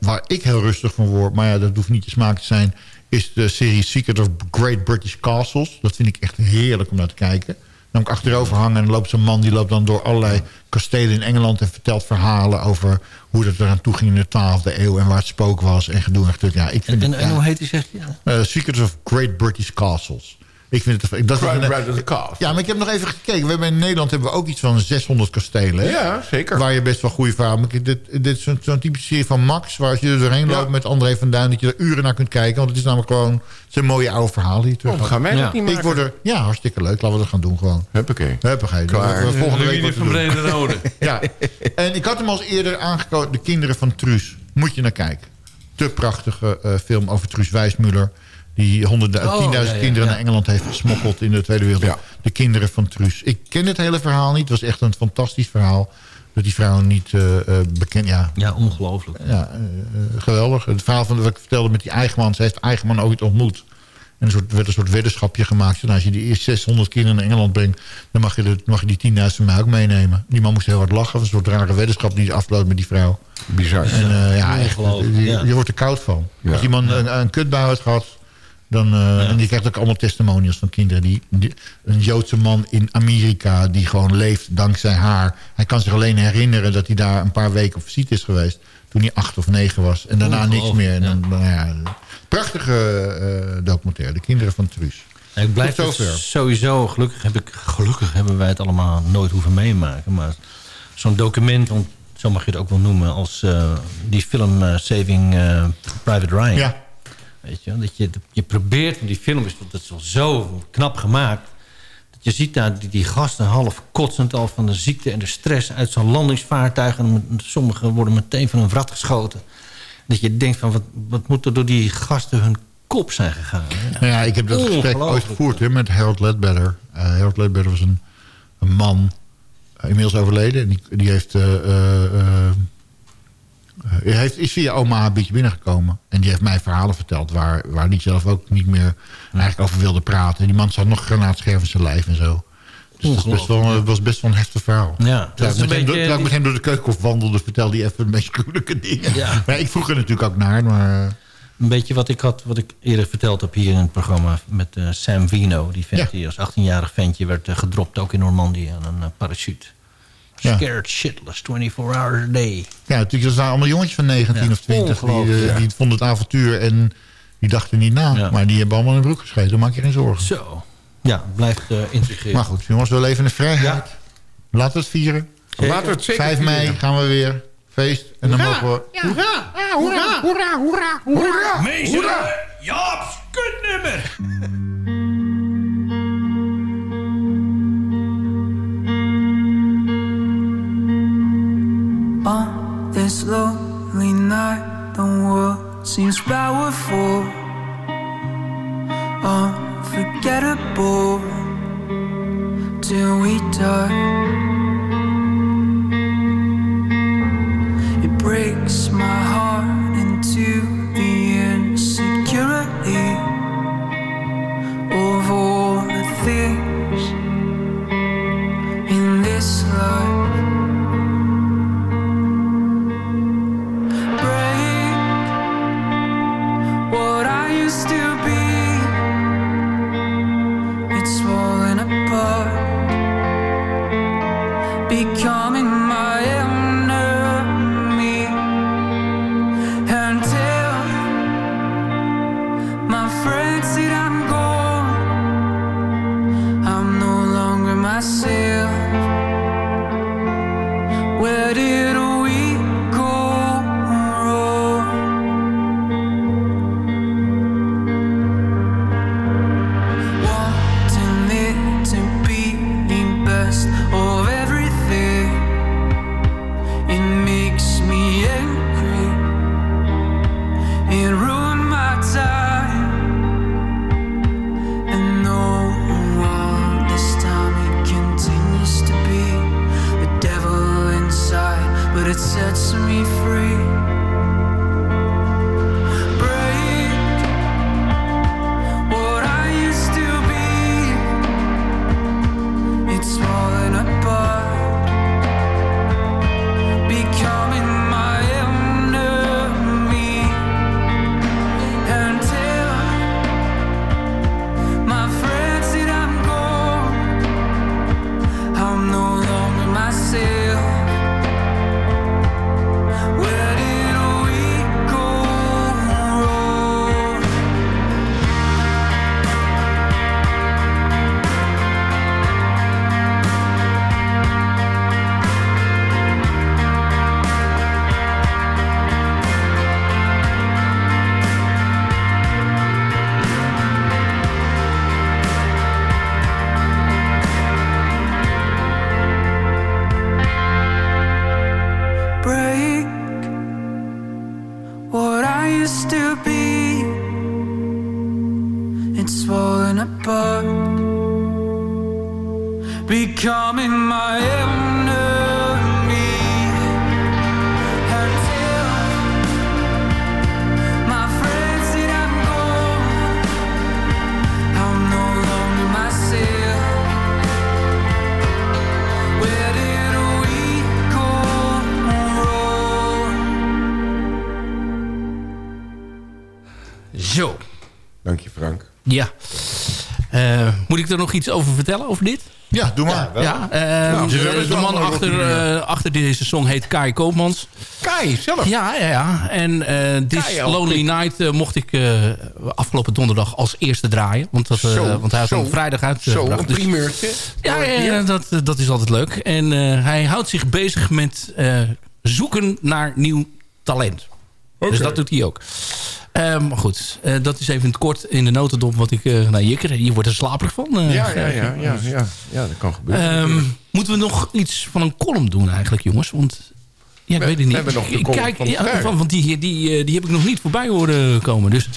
waar ik heel rustig van word. Maar ja, dat hoeft niet je smaak te zijn. Is de serie Secret of Great British Castles. Dat vind ik echt heerlijk om naar te kijken. Dan moet ik achterover hangen en loopt zo'n man... die loopt dan door allerlei kastelen in Engeland... en vertelt verhalen over hoe het eraan toe ging in de 12e eeuw... en waar het spook was en gedoe en gedoe. Ja, ik vind En, het, en ja. hoe heet die, zegt hij? Eh, Secrets of Great British Castles. Ik vind het... Dat is een- Castles. Ja, maar ik heb nog even gekeken. We hebben in Nederland hebben we ook iets van 600 kastelen. hè? Ja, zeker. Waar je best wel goede verhalen... Dit, dit is zo'n zo'n typische serie van Max... waar als je er doorheen Ja. loopt met André van Duin... dat je er uren naar kunt kijken. Want het is namelijk gewoon... Het zijn mooie oude die je terug Oh, gaan wij dat niet Ik word er... Ja, hartstikke leuk. Laten we dat gaan doen gewoon. Huppakee. Huppakee. Klaar. Dan- Volgende week wat van. Brede Rode. Ja, en ik had hem al eens eerder aangekomen. De kinderen van Truus. Moet je naar kijken. Te prachtige eh, film over Truus Wijsmuller. Die honderddu- Oh, 10.000 ja, ja, kinderen ja. naar Engeland heeft gesmokkeld in de Tweede Wereldoorlog. De kinderen van Truus. Ik ken het hele verhaal niet. Het was echt een fantastisch verhaal. Dat die vrouw niet eh, eh, bekend... Ja, Ja, ongelooflijk. ja eh, geweldig. Het verhaal van wat ik vertelde met die Eigenman. Ze heeft Eigenman ooit ontmoet. En er soort- werd een soort weddenschapje gemaakt. Nou, als je die eerste 600 kinderen naar Engeland brengt... dan mag je, de, mag je die 10.000 van mij ook meenemen. Die man moest heel hard lachen. Een soort rare weddenschap die afloopt met die vrouw. Bizar. En eh, ja, echt, je, je wordt er koud van. Ja. Als iemand een, een kutbui heeft gehad... Dan, eh, En die krijgt ook allemaal testimonials van kinderen. Die, die- een Joodse man in Amerika die gewoon leeft dankzij haar. Hij kan zich alleen herinneren dat hij daar een paar weken op visite is geweest. Toen hij acht of negen was. En daarna niks meer. En dan, nou ja, prachtige eh, documentaire. De kinderen van Truus. Ik blijf het sowieso, gelukkig, heb ik, gelukkig hebben wij het allemaal nooit hoeven meemaken. Maar zo'n document, want zo mag je het ook wel noemen... als eh, die film Saving Private Ryan. Ja. Weet je, dat je, je probeert, want die film is, dat is al zo knap gemaakt... dat je ziet daar die, die gasten half kotsend al van de ziekte en de stress... uit zo'n landingsvaartuig. En sommigen worden meteen van een wrat geschoten. Dat je denkt van, wat, wat moet er door die gasten hun kop zijn gegaan? hè? Nou ja, ik heb dat gesprek ooit gevoerd met Harold Ledbetter. Eh, Harold Ledbetter was een, een man, eh, inmiddels overleden. En Die, die heeft, eh, hij heeft, is via Omaha Beach binnengekomen. En die heeft mij verhalen verteld waar, waar zelf ook niet meer eigenlijk over wilde praten. Die man zat nog granaatscherf in zijn lijf en zo. Dus wel, het was best wel een heftig verhaal. Ja, dat is een hem, door- beetje... terwijl ik met hem door de keukenhof wandelde, vertelde hij even de meest gruwelijke dingen. Ja. Maar ik vroeg er natuurlijk ook naar, maar... eh, Een beetje wat ik had, wat ik eerder verteld heb hier in het programma met eh, Sam Vino. Die vent Ja. die als 18-jarig ventje werd eh, gedropt ook in Normandië aan een eh, parachute. Ja. Scared shitless, 24 hours a day. Ja, natuurlijk, dat waren allemaal jongetjes van 19 Ja, of 20. Die, eh, ja. die vonden het avontuur en die dachten niet na. Ja. Maar die hebben allemaal in de broek gescheten, maak je geen zorgen. Zo. Ja, blijft eh intrigerend. Maar goed, jongens, we leven in de vrijheid. Laten we het vieren. Laten we het zeker 5 mei vieren. gaan we weer. Feest. En dan mogen we... Hoera! Hoera! Hoera! Hoera! Hoera! Meester, Jaap's kutnummer. On this lonely night, the world seems powerful, unforgettable till we die. It breaks my heart into the insecurity of all the things ik er nog iets over vertellen, over dit? Ja, doe maar. Ja, eh, Nou, de, man achter, eh, achter deze song heet Kai Koopmans. Kai, zelf? Ja, ja, ja. En eh This Kai, Lonely. Night eh, mocht ik eh, afgelopen donderdag als eerste draaien. Want, dat, eh, Zo, want hij had zo. hem vrijdag Zo, uitgebracht. een Dus- primeurtje. ja, ja, dat, dat is altijd leuk. En eh, hij houdt zich bezig met eh, zoeken naar nieuw talent. Dus dat doet hij ook. Maar goed, eh, dat is even in het kort in de notendop wat ik... eh nou, je, je wordt er slaperig van. eh, Ja, ja, ja, ja, ja. Ja, dat kan gebeuren. Ehm, moeten we nog iets van een column doen eigenlijk, jongens? Want ja, ik We- weet het niet. we hebben nog de Ik kijk, van ja, van- want die, die, die heb ik nog niet voorbij horen komen. Dus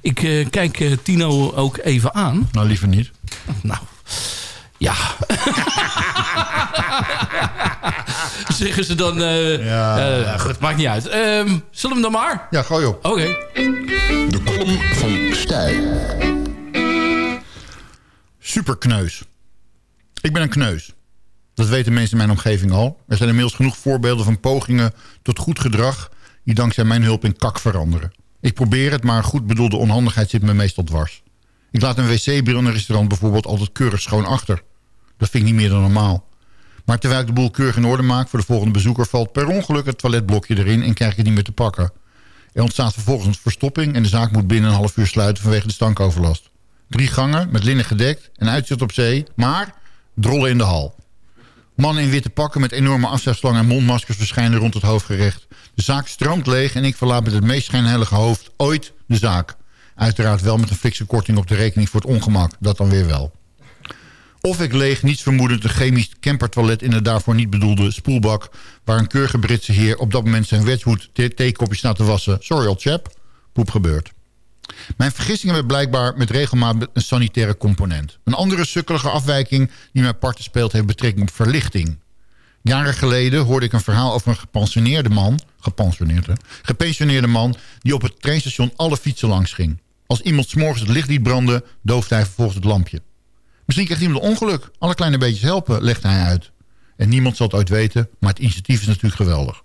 ik eh, kijk eh, Tino ook even aan. Nou, liever niet. Nou, ja. Zeggen ze dan... eh Ja. goed, maakt niet uit. Ehm, zullen we hem dan maar? Ja, gooi op. Oké. De column van Stijl. Superkneus. Ik ben een kneus. Dat weten mensen in mijn omgeving al. Er zijn inmiddels genoeg voorbeelden van pogingen tot goed gedrag... die dankzij mijn hulp in kak veranderen. Ik probeer het, maar goed bedoelde onhandigheid zit me meestal dwars. Ik laat een wc-bril in een restaurant bijvoorbeeld altijd keurig schoon achter. Dat vind ik niet meer dan normaal. Maar terwijl ik de boel keurig in orde maak voor de volgende bezoeker... valt per ongeluk het toiletblokje erin en krijg ik het niet meer te pakken. Er ontstaat vervolgens verstopping... en de zaak moet binnen een half uur sluiten vanwege de stankoverlast. Drie gangen, met linnen gedekt en uitzicht op zee... maar drollen in de hal. Mannen in witte pakken met enorme afzuigslangen en mondmaskers verschijnen rond het hoofdgerecht. De zaak stroomt leeg en ik verlaat met het meest schijnheilige hoofd ooit de zaak. Uiteraard wel met een fikse korting op de rekening voor het ongemak. Dat dan weer wel. Of ik leeg niets vermoedend een chemisch campertoilet in de daarvoor niet bedoelde spoelbak... waar een keurige Britse heer op dat moment zijn Wedgwood theekopje staat te wassen. Sorry old chap, poep gebeurt. Mijn vergissingen hebben blijkbaar met regelmaat een sanitaire component. Een andere sukkelige afwijking die mij parten speelt... heeft betrekking op verlichting. Jaren geleden hoorde ik een verhaal over een gepensioneerde man... gepensioneerde, gepensioneerde man die op het treinstation alle fietsen langs ging. Als iemand s'morgens het licht liet branden, doofde hij vervolgens het lampje. Misschien krijgt iemand een ongeluk. Alle kleine beetjes helpen, legde hij uit. En niemand zal het ooit weten, maar het initiatief is natuurlijk geweldig.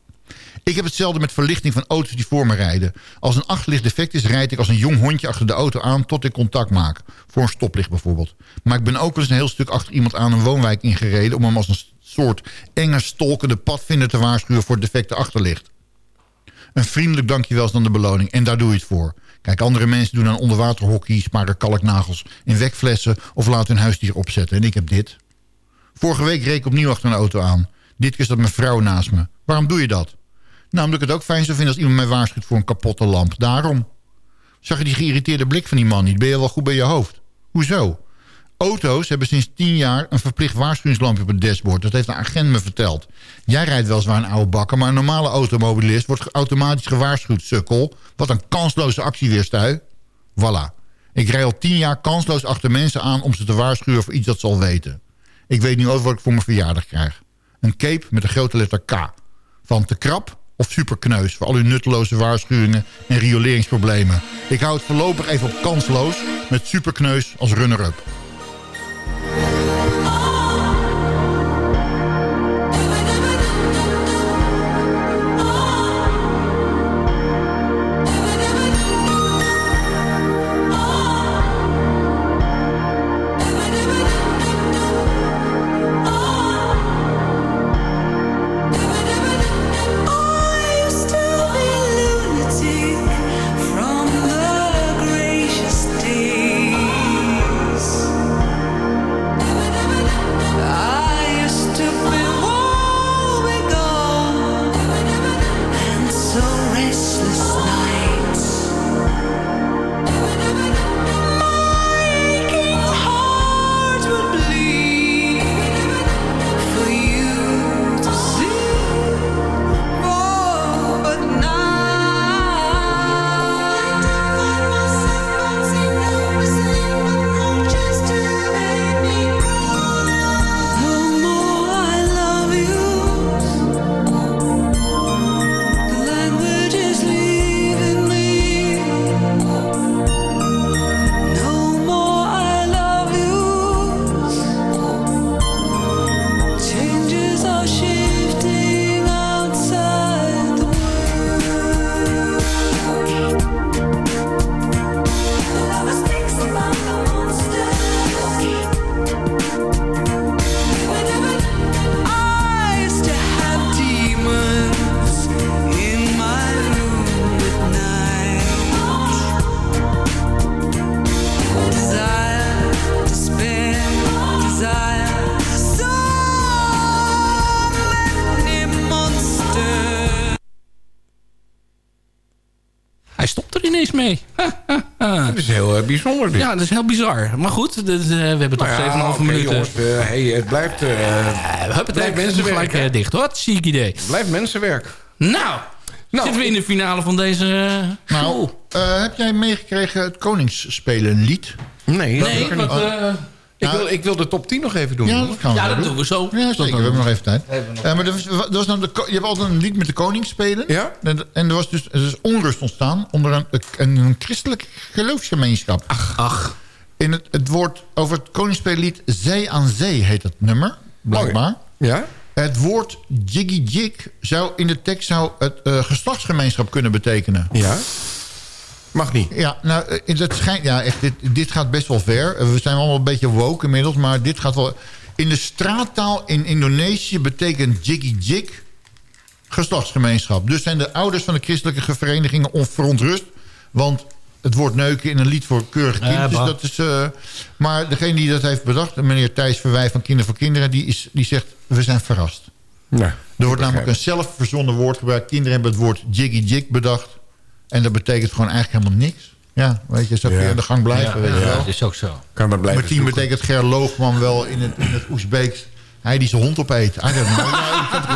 Ik heb hetzelfde met verlichting van auto's die voor me rijden. Als een achterlicht defect is, rijd ik als een jong hondje achter de auto aan... tot ik contact maak. Voor een stoplicht bijvoorbeeld. Maar ik ben ook wel eens een heel stuk achter iemand aan een woonwijk ingereden... om hem als een soort enge, stolkende padvinder te waarschuwen voor het defecte achterlicht. Een vriendelijk dankjewel is dan de beloning. En daar doe je het voor. Kijk, andere mensen doen aan onderwaterhockey, sparen kalknagels in wekflessen... of laten hun huisdier opzetten. En ik heb dit. Vorige week reed ik opnieuw achter een auto aan. Dit keer staat mijn vrouw naast me. Waarom doe je dat? Nou, omdat ik het ook fijn zou vinden als iemand mij waarschuwt voor een kapotte lamp. Daarom. Zag je die geïrriteerde blik van die man niet? Ben je wel goed bij je hoofd? Hoezo? Auto's hebben sinds tien jaar een verplicht waarschuwingslampje op het dashboard. Dat heeft een agent me verteld. Jij rijdt wel zwaar een oude bakker, maar een normale automobilist wordt automatisch gewaarschuwd, sukkel. Wat een kansloze actie weer. Voilà. Ik rij al tien jaar kansloos achter mensen aan om ze te waarschuwen voor iets dat ze al weten. Ik weet nu ook wat ik voor mijn verjaardag krijg. Een cape met een grote letter K. Van te krap of superkneus voor al uw nutteloze waarschuwingen en rioleringsproblemen. Ik hou het voorlopig even op kansloos met superkneus als runner-up. I bijzonder. dit. Ja, dat is heel bizar. Maar goed, dus, we hebben toch Nou ja, 7,5 minuten. jongens, eh, hey, het blijft... eh Hup, het blijft blijft mensenwerk. gelijk hè? eh, dicht. Wat ziek idee. Blijft mensenwerk. Nou, zitten we in de finale van deze Nou, show. eh, heb jij meegekregen het Koningsspelen lied? Nee, dat Nee, er ik, wil, ik wil de top 10 nog even doen. Ja, dat gaan we ja, wel dat doen we zo. Ja, zeker. We hebben nog even tijd. Eh, maar er was, er was nou de, je hebt altijd een lied met de koning spelen. Ja? En, en er was dus er is onrust ontstaan onder een, een, een christelijk geloofsgemeenschap. Ach, En In het, het woord over het koningsspeellied Zee aan Zee heet het nummer, blijkbaar. Ja? Het woord jiggy jig zou in de tekst zou het eh, geslachtsgemeenschap kunnen betekenen. Ja? Mag niet. Ja, nou, eh, in dat schijnt, ja, echt, dit, dit gaat best wel ver. Eh, We zijn allemaal een beetje woke inmiddels, maar dit gaat wel... In de straattaal in Indonesië betekent jiggy jig geslachtsgemeenschap. Dus zijn de ouders van de christelijke verenigingen onverontrust. Want het woord neuken in een lied voor keurige Ja, kinderen. dus dat is, eh, maar degene die dat heeft bedacht, meneer Thijs Verwij van Kinder voor Kinderen... die, is, die zegt, we zijn verrast. Nou, Er wordt namelijk een zelfverzonnen woord gebruikt. Kinderen hebben het woord jiggy jig bedacht. En dat betekent gewoon eigenlijk helemaal niks. Ja, weet je, zo kun je aan de gang blijven. Ja, weet je ja, wel. dat is ook zo. Kan maar blijven Martien zoeken. betekent Ger Loogman wel in het, in het Oezbeeks. Hij die zijn hond opeet. I don't know.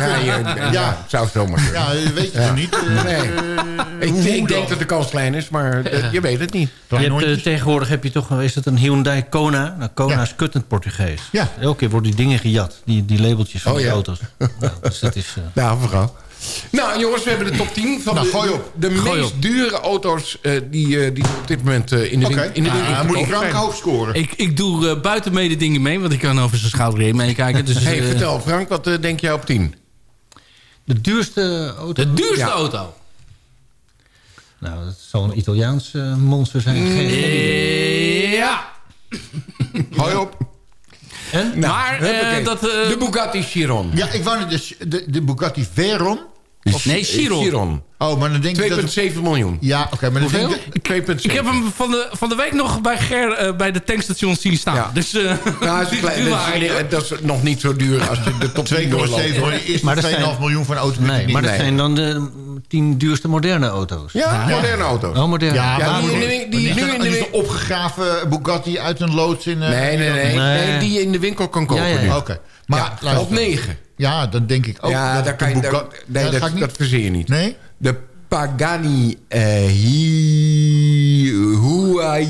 Ja, Ja, ja, ja, Ja. zou zomaar kunnen. Ja, weet je niet? Nee. eh, Ik, hoe ik dan? denk dat de kans klein is, maar eh, je weet het niet. Je hebt, eh, tegenwoordig heb je toch, is het een Hyundai Kona? Nou, Kona Ja. is kuttend Portugees. Ja. Elke keer worden die dingen gejat, die, die labeltjes van Oh, ja. auto's. Nou, dus dat is... eh, Nou, vooral. Nou, jongens, we hebben de top 10 van Nou, de, gooi op. de, de Gooi meest op. dure auto's eh, die, eh, die op dit moment eh, in de, de winkel Ah, te moet ik Frank hoog scoren. Ik, ik doe eh, buiten mede dingen mee, want ik kan over zijn schouder heen meekijken. Dus, Hey, vertel Frank, wat denk jij op 10? de duurste auto... De duurste Ja. auto. Nou, dat zal een Italiaans monster zijn. Geen. Ja. Gooi op. En? Nou, maar eh, dat... eh, de Bugatti Chiron. Ja, ik wou de, de, de Bugatti Veyron. Of- nee, Chiron. Chiron. Oh, maar dan denk ik dat... 2,7 miljoen. Ja, oké, maar dan denk ik... 2,7. ik heb hem van de, van de week nog bij Ger eh, bij de tankstation zien staan. Ja. Dus, eh Nou, dat, is klein, dat, waren- is, dat is nog niet zo duur als je de top 10 2,7 doorloopt. miljoen. Dat 2,5 zijn- miljoen voor een auto. Nee, maar dat zijn dan de tien duurste moderne auto's. Ja, moderne auto's. Oh, moderne. Ja, Ja, die nu in de is win- een opgegraven Bugatti uit een loods in... eh, Nee, nee, nee, Nee. nee. Die je in de winkel kan kopen Ja, ja, nu. ja. Oké. Maar op 9. Ja, dan denk ik ook... ja, dat daar kan je, daar- Bugatti- nee, Ja, dat, ga ik niet. dat verzeer je niet. Nee? De Pagani eh Hi... Huayra.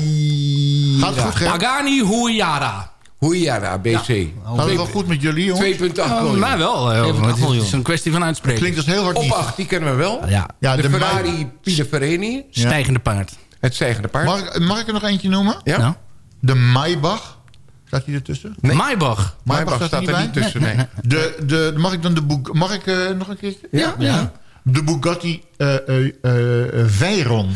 Gaat het goed? Pagani Huayra. Huayra, BC. Gaat het wel goed met jullie, jongens? 2,8 Oh, miljoen. nou wel. eh, 7,8 het is- een kwestie van uitspreken. Klinkt als heel hard Op niet. 8, die kennen we wel. Ja, Ja, de, de Ferrari Pininfarina. stijgende paard. Het stijgende paard. Mag, ik- mag ik er nog eentje noemen? ja? Nou. De Maybach. Staat die ertussen? Maybach. Maybach staat staat er niet tussen, nee. De, de, mag ik dan de Bug- Mag ik eh, nog een keer? Ja? Ja. De Bugatti eh eh eh, Veyron.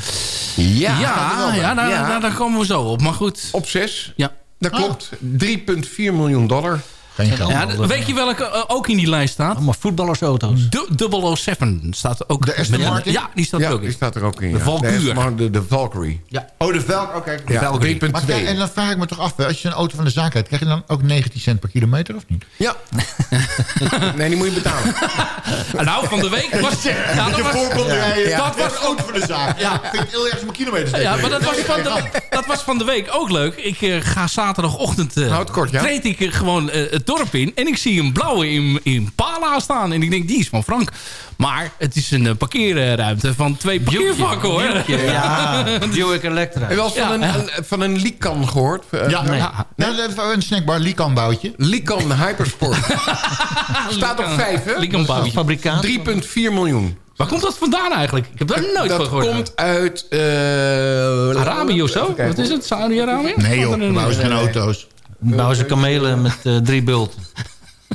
Ja, Ja, ja, daar, Ja. Daar, daar komen we zo op. Maar goed. op 6. Ja. Dat klopt. 3,4 miljoen dollar. Geen geld. Ja, weet je welke eh, ook in die lijst staat? Allemaal voetballersauto's. De 007 staat ook. De Aston Martin? Ja, die staat Ja, er ook die in. staat er ook in. De ja. Valkyrie. Nee, maar de, de Valkyrie. Oh, de Velk. Oké. Ja, Valkyrie. 3,2. Maar en dan vraag ik me toch af, als je een auto van de zaak hebt, krijg je dan ook 19 cent per kilometer of niet? Ja. nee, die moet je betalen. Nou, van de week was... Ja, dat de was, Ja. dat was een auto van de zaak. Ja. Vind ik heel erg mijn kilometers ja, maar dat was, van de, dat was van de week ook leuk. Ik eh, ga zaterdagochtend... eh Houd het kort, ja. treed ik gewoon eh, het dorp in. En ik zie een blauwe in, in Pala staan. En ik denk, die is van Frank. Maar het is een eh, parkeerruimte van twee parkeervakken, hoor. Ja, Buick Electra. Heb je wel eens van, Ja. een, een- van een Lican gehoord? Eh, Ja, Nee. dat een snackbar, Likan-boutje. Lican Hypersport. Staat op 5, hè? Fabrikant. 3,4 miljoen. Waar komt dat vandaan eigenlijk? Ik heb daar nooit van Dat gehoord. komt uit... eh, Arabië of zo? Wat is het? Saudi-Arabië? Nee joh, bouwen geen auto's. Bouwen ze kamelen met eh, drie bulten.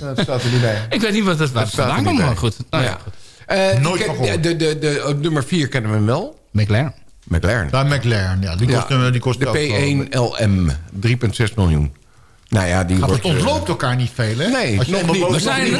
Dat staat er niet bij. Ik weet niet wat het waar het staat er niet maar goed. Nou ja. Eh, Nooit ken- van de, de, de, op nummer 4 kennen we hem wel. McLaren. McLaren. Ja, McLaren, ja, die kost, Ja. eh, die kost De ook wel- P1 LM. 3,6 miljoen. Nou ja, die Gaat wordt... het eh, ontloopt elkaar niet veel, hè? Nee, Als je We zijn,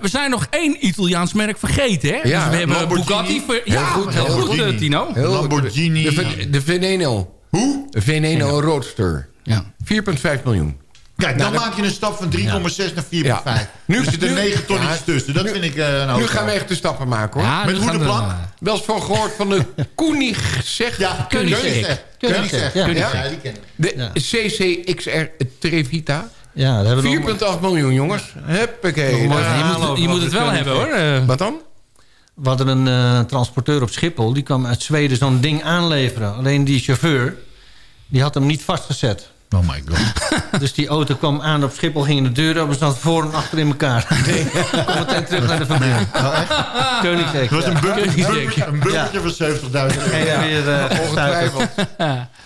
we zijn nog één Italiaans merk vergeten, hè? Ja, dus we hebben Lamborghini. Bugatti. Ver, Heel ja, goed, heel goed, eh, Tino. Heel. Lamborghini. De, Ven- de Veneno. Hoe? Veneno Roadster. Ja. 4,5 miljoen. Kijk, dan Nou, maak je een stap van 3,6 naar 4,5. Ja. Nu- zitten nu- 9 tonnetjes ja, tussen. Dat nu- vind ik eh, een Nu gaan we echt de stappen maken, hoor. Ja, Met hoedenplank? er, eh, Wel eens van gehoord van de Koenigsegg. Ja, Koenigsegg. Koenigsegg. Koenigsegg, Koenigsegg. ja. Ja, die ken ik. De CCXR Trevita. Ja, daar hebben we nog- 4,8 miljoen, jongens. Huppakee. Ja. je, moet, je moet het wel hebben, hoor. Wat dan? We hadden een eh, transporteur op Schiphol. Die kwam uit Zweden zo'n ding aanleveren. Alleen die chauffeur, die had hem niet vastgezet. Oh my god. Dus die auto kwam aan op Schiphol, ging in de deur open, zat voor en achter in elkaar. Nee. Kom meteen terug naar de fabriek. Oh, echt? Het was een ja. Koenigsegg. een van 70.000 Geen euro. weer eh, Ongetwijfeld.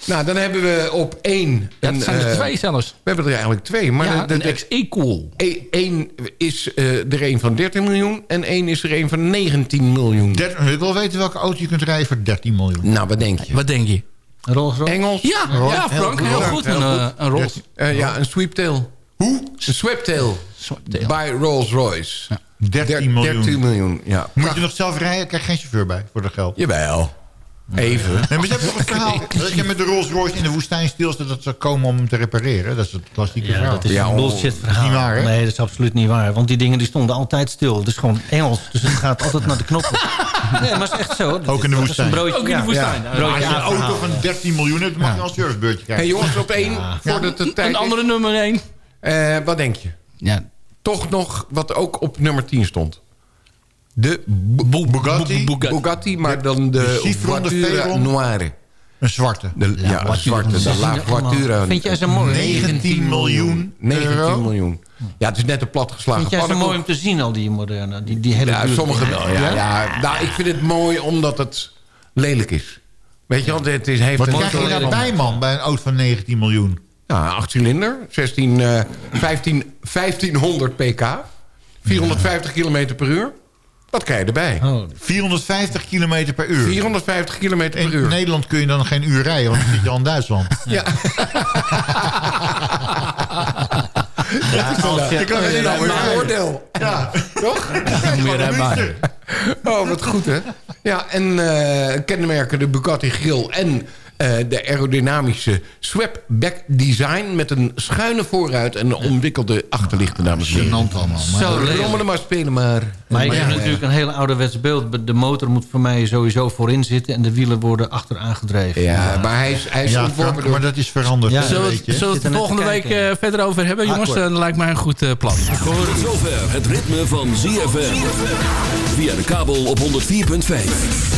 Nou, dan hebben we op één... Ja, het zijn er eh, twee zelfs. We hebben er eigenlijk twee. Maar Ja, de, een de, ex-equal. Eén is eh, er een van 13 miljoen en één is er een van 19 miljoen. Der- ik wil weten welke auto je kunt rijden voor 13 miljoen. Nou, wat denk je? Wat denk je? Rolls Royce? Engels? Ja, Rolls- ja Frank, heel goed. Een, eh, een Rolls. Eh, ja, een sweeptail. Hoe? Een sweeptail. Bij Rolls-Royce. 13 miljoen. 13 miljoen, ja. Moet je nog zelf rijden? Krijg je geen chauffeur bij voor dat geld. Jawel. Even. Nee, maar je hebt toch een verhaal. Dat je met de Rolls Royce in de woestijn stilstaat... dat ze komen om hem te repareren. Dat is het klassieke Ja, verhaal. dat is Ja, een bullshit Dat verhaal. is niet waar, hè? nee, dat is absoluut niet waar. Want die dingen die stonden altijd stil. Het is gewoon Engels, dus het gaat altijd naar de knoppen. Nee, maar het is echt zo. Ook in de woestijn. Een broodje, Ook in de ja. woestijn. Ja, Ja, een Als je een auto van 13 miljoen hebt... mag je al een servicebeurtje Hey krijgen. jongens, op één, voordat het tijd Een andere nummer één. Eh, wat denk je? Ja, Toch nog wat ook op nummer 10 stond. De Bugatti. Bugatti, maar dan de Chiffron, de. Noire. Een zwarte. De, ja, de zwarte, de La Voiture. Vind jij ze mooi? 19 miljoen 19 euro. miljoen. Ja, het is net een platgeslagen Vind jij ze pannenkoek. mooi om te zien, al die moderne? Die, die hele Ja, sommige wel. Ja, ja. Nou, ik vind het mooi omdat het lelijk is. Weet je, want het is, heeft Wat een krijg je daarbij, man, bij een auto van 19 miljoen? Ja, 8 cilinder, 16, eh 15, 1500 pk, 450 km per uur. Wat krijg je erbij? 450 kilometer per uur. 450 km per In uur. Nederland kun je dan geen uur rijden, want dan zit je al in Duitsland. Ja. Ja, als je- Ik kan nou een Ja. voordeel. Ja. Toch? meer rijbaar. Oh, wat goed, hè? Ja, en eh, kenmerken de Bugatti Grill en de aerodynamische swapback design... met een schuine voorruit en een omwikkelde achterlichten, dames en heren. Allemaal. Maar Zo. Rommelen maar, spelen maar. Maar ik heb natuurlijk een heel ouderwets beeld. De motor moet voor mij sowieso voorin zitten... en de wielen worden achteraan gedreven. Ja, maar hij is, hij is ja, ontworpen maar dat is veranderd. Ja. Zullen we weet het- volgende week eh, verder over hebben, jongens? Akkoord. Dat lijkt mij een goed eh, plan. Tot zover het ritme van ZFM. Via de kabel op 104.5.